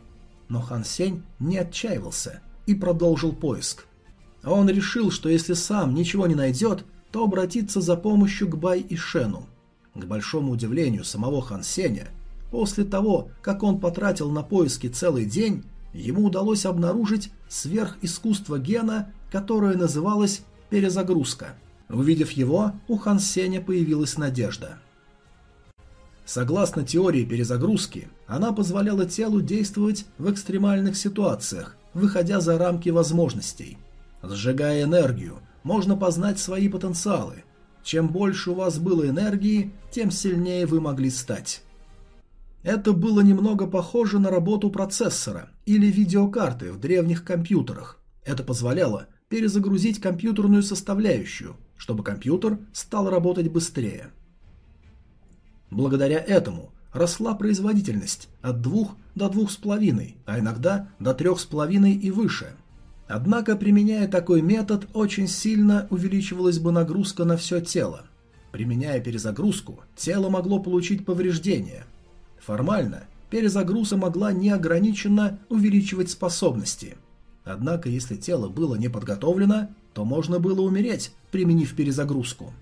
Но Хан Сень не отчаивался и продолжил поиск. Он решил, что если сам ничего не найдет, то обратиться за помощью к Бай и Шену. К большому удивлению самого Хан Сеня, после того, как он потратил на поиски целый день, ему удалось обнаружить сверхискусство гена, которое называлось перезагрузка. Увидев его, у Хан Сеня появилась надежда. Согласно теории перезагрузки, она позволяла телу действовать в экстремальных ситуациях, выходя за рамки возможностей. Сжигая энергию, можно познать свои потенциалы, чем больше у вас было энергии, тем сильнее вы могли стать. Это было немного похоже на работу процессора или видеокарты в древних компьютерах. Это позволяло перезагрузить компьютерную составляющую, чтобы компьютер стал работать быстрее. Благодаря этому росла производительность от 2 до 2,5, а иногда до 3,5 и выше – Однако, применяя такой метод, очень сильно увеличивалась бы нагрузка на все тело. Применяя перезагрузку, тело могло получить повреждения. Формально, перезагрузка могла неограниченно увеличивать способности. Однако, если тело было не подготовлено, то можно было умереть, применив перезагрузку.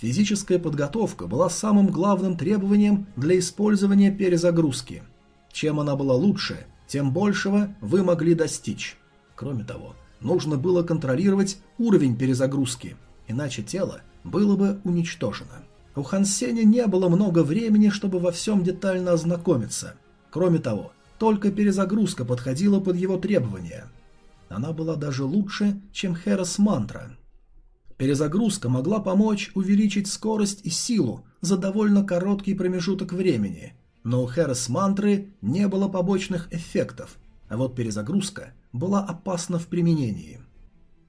Физическая подготовка была самым главным требованием для использования перезагрузки. Чем она была лучше, тем большего вы могли достичь. Кроме того, нужно было контролировать уровень перезагрузки, иначе тело было бы уничтожено. У Хан Сеня не было много времени, чтобы во всем детально ознакомиться. Кроме того, только перезагрузка подходила под его требования. Она была даже лучше, чем Херос Мантра. Перезагрузка могла помочь увеличить скорость и силу за довольно короткий промежуток времени, но у Херос Мантры не было побочных эффектов, а вот перезагрузка была опасна в применении.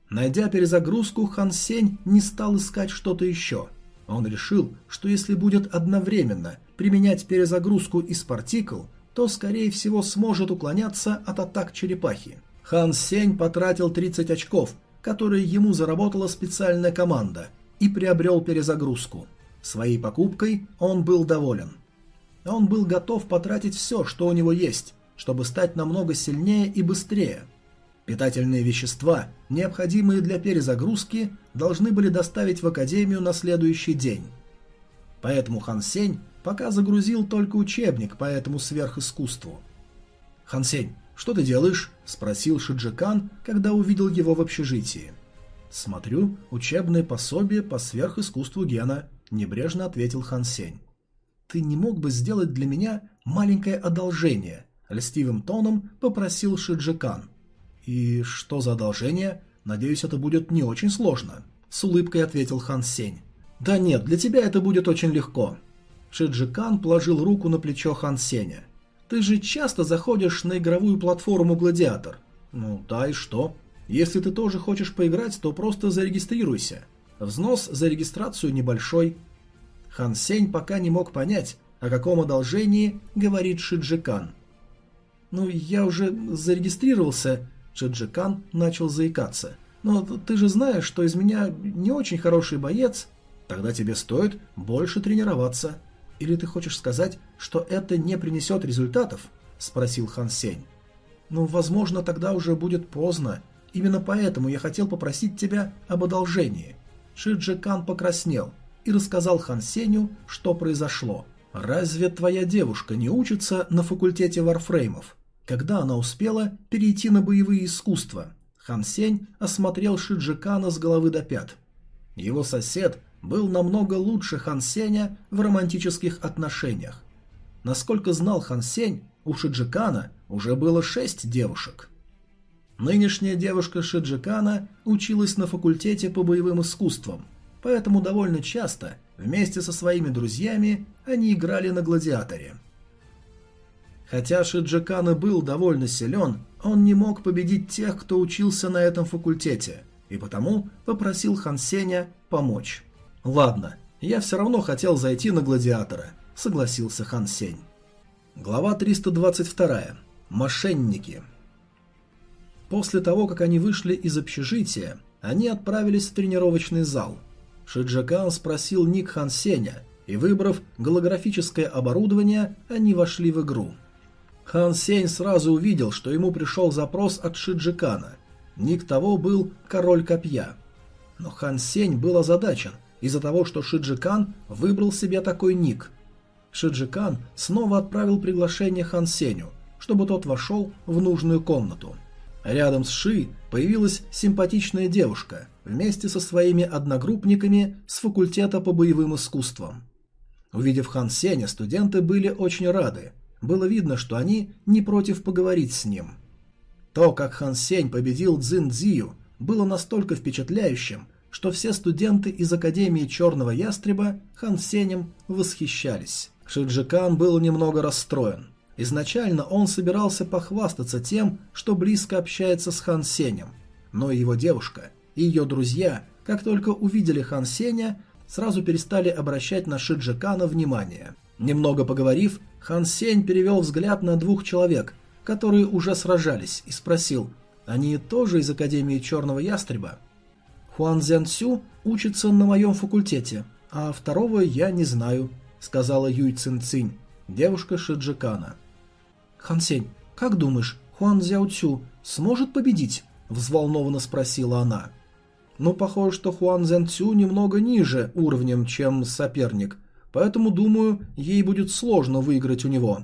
Найдя перезагрузку, Хан Сень не стал искать что-то еще. Он решил, что если будет одновременно применять перезагрузку из партикл, то, скорее всего, сможет уклоняться от атак черепахи. Хан Сень потратил 30 очков, которые ему заработала специальная команда, и приобрел перезагрузку. Своей покупкой он был доволен. Он был готов потратить все, что у него есть, чтобы стать намного сильнее и быстрее – Питательные вещества, необходимые для перезагрузки, должны были доставить в Академию на следующий день. Поэтому Хан Сень пока загрузил только учебник по этому сверхискусству. «Хан Сень, что ты делаешь?» – спросил Шиджикан, когда увидел его в общежитии. «Смотрю учебное пособие по сверхискусству Гена», – небрежно ответил Хан Сень. «Ты не мог бы сделать для меня маленькое одолжение?» – льстивым тоном попросил Шиджикан – «И что за одолжение? Надеюсь, это будет не очень сложно», — с улыбкой ответил Хан Сень. «Да нет, для тебя это будет очень легко». Шиджикан положил руку на плечо Хан Сеня. «Ты же часто заходишь на игровую платформу «Гладиатор». «Ну да и что? Если ты тоже хочешь поиграть, то просто зарегистрируйся. Взнос за регистрацию небольшой». Хан Сень пока не мог понять, о каком одолжении говорит Шиджикан. «Ну, я уже зарегистрировался», Джеджикан начал заикаться. «Но ты же знаешь, что из меня не очень хороший боец. Тогда тебе стоит больше тренироваться. Или ты хочешь сказать, что это не принесет результатов?» – спросил Хан Сень. «Ну, возможно, тогда уже будет поздно. Именно поэтому я хотел попросить тебя об одолжении». Шиджикан покраснел и рассказал Хан Сеню, что произошло. «Разве твоя девушка не учится на факультете варфреймов?» когда она успела перейти на боевые искусства. Хан Сень осмотрел Шиджикана с головы до пят. Его сосед был намного лучше Хан Сеня в романтических отношениях. Насколько знал Хан Сень, у Шиджикана уже было шесть девушек. Нынешняя девушка Шиджикана училась на факультете по боевым искусствам, поэтому довольно часто вместе со своими друзьями они играли на гладиаторе. Хотя Шиджикана был довольно силен, он не мог победить тех, кто учился на этом факультете, и потому попросил Хан Сеня помочь. «Ладно, Я все равно хотел зайти на гладиатора, согласился Хан Сень. Глава 322. Мошенники. После того, как они вышли из общежития, они отправились в тренировочный зал. Шиджакан спросил ник Хан Сеня, и выбрав голографическое оборудование, они вошли в игру. Хан Сень сразу увидел, что ему пришел запрос от Шиджикана. Ник того был «Король копья». Но Хан Сень был озадачен из-за того, что Шиджикан выбрал себе такой ник. Шиджикан снова отправил приглашение Хан Сеню, чтобы тот вошел в нужную комнату. Рядом с Ши появилась симпатичная девушка вместе со своими одногруппниками с факультета по боевым искусствам. Увидев Хан Сеня, студенты были очень рады. Было видно, что они не против поговорить с ним. То, как Хан Сень победил Цзин Цзию, было настолько впечатляющим, что все студенты из Академии Черного Ястреба Хан Сенем восхищались. Шиджикан был немного расстроен. Изначально он собирался похвастаться тем, что близко общается с Хан Сенем, но его девушка и ее друзья, как только увидели Хан Сеня, сразу перестали обращать на Шиджикана внимание. Немного поговорив, Хан Сень перевел взгляд на двух человек, которые уже сражались, и спросил, они тоже из Академии Черного Ястреба? Хуан Зян Цю учится на моем факультете, а второго я не знаю, сказала Юй Цин Цинь, девушка Шиджикана. «Хан Сень, как думаешь, Хуан Зяо Цю сможет победить?» – взволнованно спросила она. «Ну, похоже, что Хуан Зян Цю немного ниже уровнем, чем соперник, поэтому, думаю, ей будет сложно выиграть у него».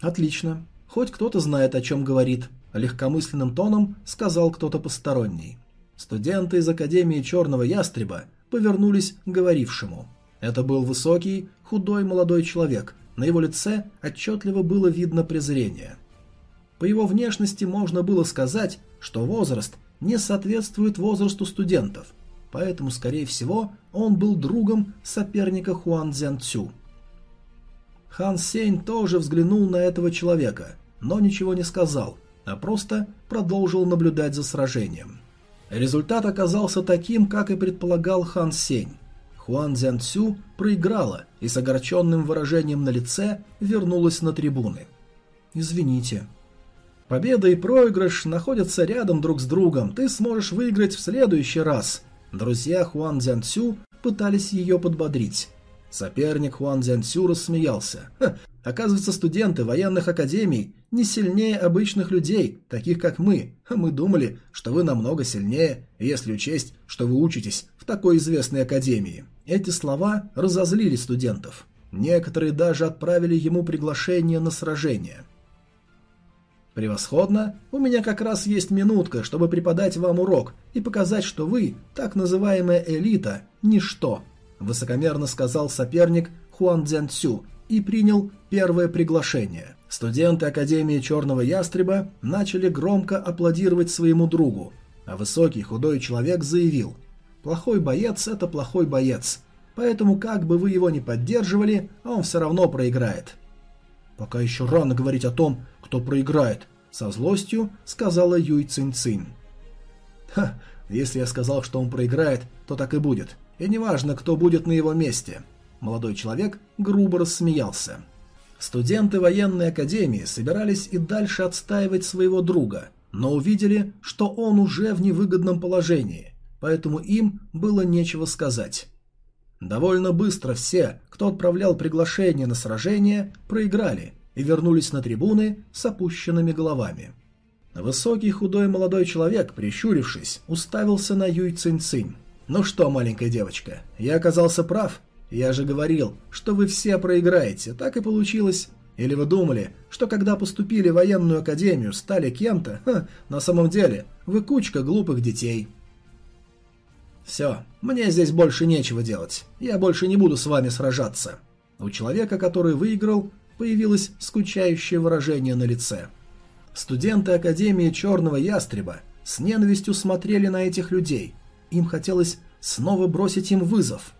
«Отлично. Хоть кто-то знает, о чем говорит», – легкомысленным тоном сказал кто-то посторонний. Студенты из Академии Черного Ястреба повернулись к говорившему. Это был высокий, худой молодой человек – на его лице отчетливо было видно презрение. По его внешности можно было сказать, что возраст не соответствует возрасту студентов, поэтому, скорее всего, он был другом соперника Хуан Цзян Цю. Хан Сень тоже взглянул на этого человека, но ничего не сказал, а просто продолжил наблюдать за сражением. Результат оказался таким, как и предполагал Хан Сень. Хуан Цзян Цю проиграла и с огорченным выражением на лице вернулась на трибуны. «Извините». «Победа и проигрыш находятся рядом друг с другом, ты сможешь выиграть в следующий раз». Друзья Хуан Цзян Цю пытались ее подбодрить. Соперник Хуан Цзян Цю рассмеялся. Оказывается, студенты военных академий не сильнее обычных людей, таких как мы. Мы думали, что вы намного сильнее, если учесть, что вы учитесь в такой известной академии. Эти слова разозлили студентов. Некоторые даже отправили ему приглашение на сражение. «Превосходно! У меня как раз есть минутка, чтобы преподать вам урок и показать, что вы, так называемая элита, ничто», высокомерно сказал соперник Хуан Цзян Цю и принял первое приглашение. Студенты Академии Черного Ястреба начали громко аплодировать своему другу, а высокий худой человек заявил Плохой боец – это плохой боец. Поэтому как бы вы его ни поддерживали, он все равно проиграет. «Пока еще рано говорить о том, кто проиграет», – со злостью сказала Юй Цинь Цинь. «Ха, если я сказал, что он проиграет, то так и будет. И неважно, кто будет на его месте». Молодой человек грубо рассмеялся. Студенты военной академии собирались и дальше отстаивать своего друга, но увидели, что он уже в невыгодном положении поэтому им было нечего сказать. Довольно быстро все, кто отправлял приглашение на сражение, проиграли и вернулись на трибуны с опущенными головами. Высокий худой молодой человек, прищурившись, уставился на Юй Цинь Цинь. «Ну что, маленькая девочка, я оказался прав? Я же говорил, что вы все проиграете, так и получилось. Или вы думали, что когда поступили в военную академию, стали кем-то? На самом деле, вы кучка глупых детей». «Все, мне здесь больше нечего делать. Я больше не буду с вами сражаться». У человека, который выиграл, появилось скучающее выражение на лице. Студенты Академии Черного Ястреба с ненавистью смотрели на этих людей. Им хотелось снова бросить им вызов.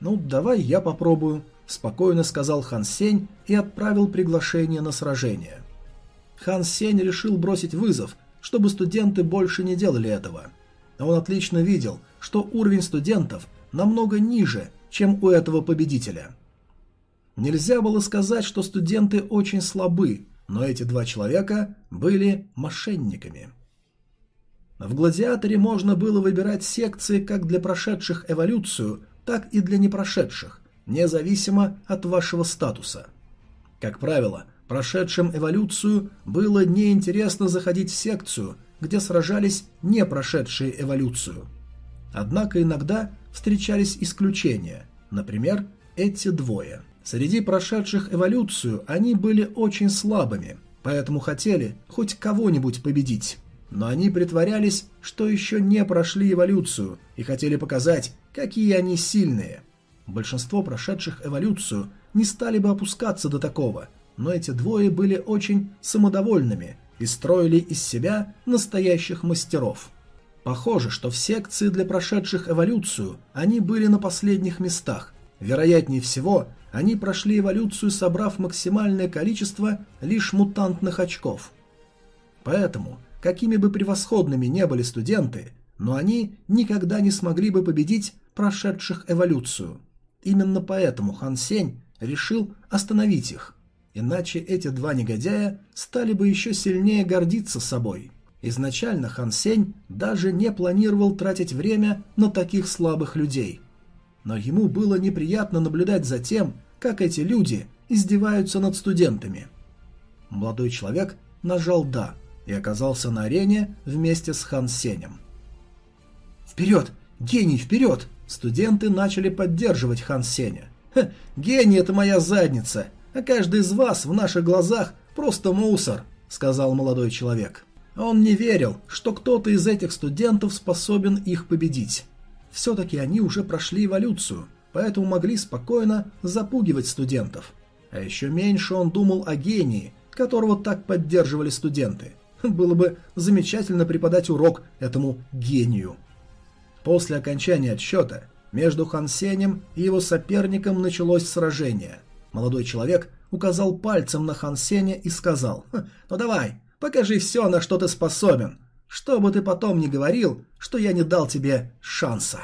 «Ну, давай я попробую», – спокойно сказал Хан Сень и отправил приглашение на сражение. Хан Сень решил бросить вызов, чтобы студенты больше не делали этого – он отлично видел, что уровень студентов намного ниже, чем у этого победителя. Нельзя было сказать, что студенты очень слабы, но эти два человека были мошенниками. В «Гладиаторе» можно было выбирать секции как для прошедших эволюцию, так и для непрошедших, независимо от вашего статуса. Как правило, прошедшим эволюцию было неинтересно заходить в секцию, где сражались не прошедшие эволюцию. Однако иногда встречались исключения, например, эти двое. Среди прошедших эволюцию они были очень слабыми, поэтому хотели хоть кого-нибудь победить. Но они притворялись, что еще не прошли эволюцию и хотели показать, какие они сильные. Большинство прошедших эволюцию не стали бы опускаться до такого, но эти двое были очень самодовольными и строили из себя настоящих мастеров. Похоже, что в секции для прошедших эволюцию они были на последних местах. Вероятнее всего, они прошли эволюцию, собрав максимальное количество лишь мутантных очков. Поэтому какими бы превосходными не были студенты, но они никогда не смогли бы победить прошедших эволюцию. Именно поэтому Хан Сень решил остановить их. Иначе эти два негодяя стали бы еще сильнее гордиться собой. Изначально Хан Сень даже не планировал тратить время на таких слабых людей. Но ему было неприятно наблюдать за тем, как эти люди издеваются над студентами. Молодой человек нажал «да», и оказался на арене вместе с Хан Сенем. «Вперед! Гений, вперед!» Студенты начали поддерживать Хан Сеня. «Ха, гений — это моя задница, а каждый из вас в наших глазах просто мусор», — сказал молодой человек. Он не верил, что кто-то из этих студентов способен их победить. Все-таки они уже прошли эволюцию, поэтому могли спокойно запугивать студентов. А еще меньше он думал о гении, которого так поддерживали студенты. Было бы замечательно преподать урок этому гению. После окончания отсчета между Хан Сенем и его соперником началось сражение. Молодой человек указал пальцем на Хан Сеня и сказал, «Хм, «Ну давай, покажи все, на что ты способен, чтобы ты потом не говорил, что я не дал тебе шанса».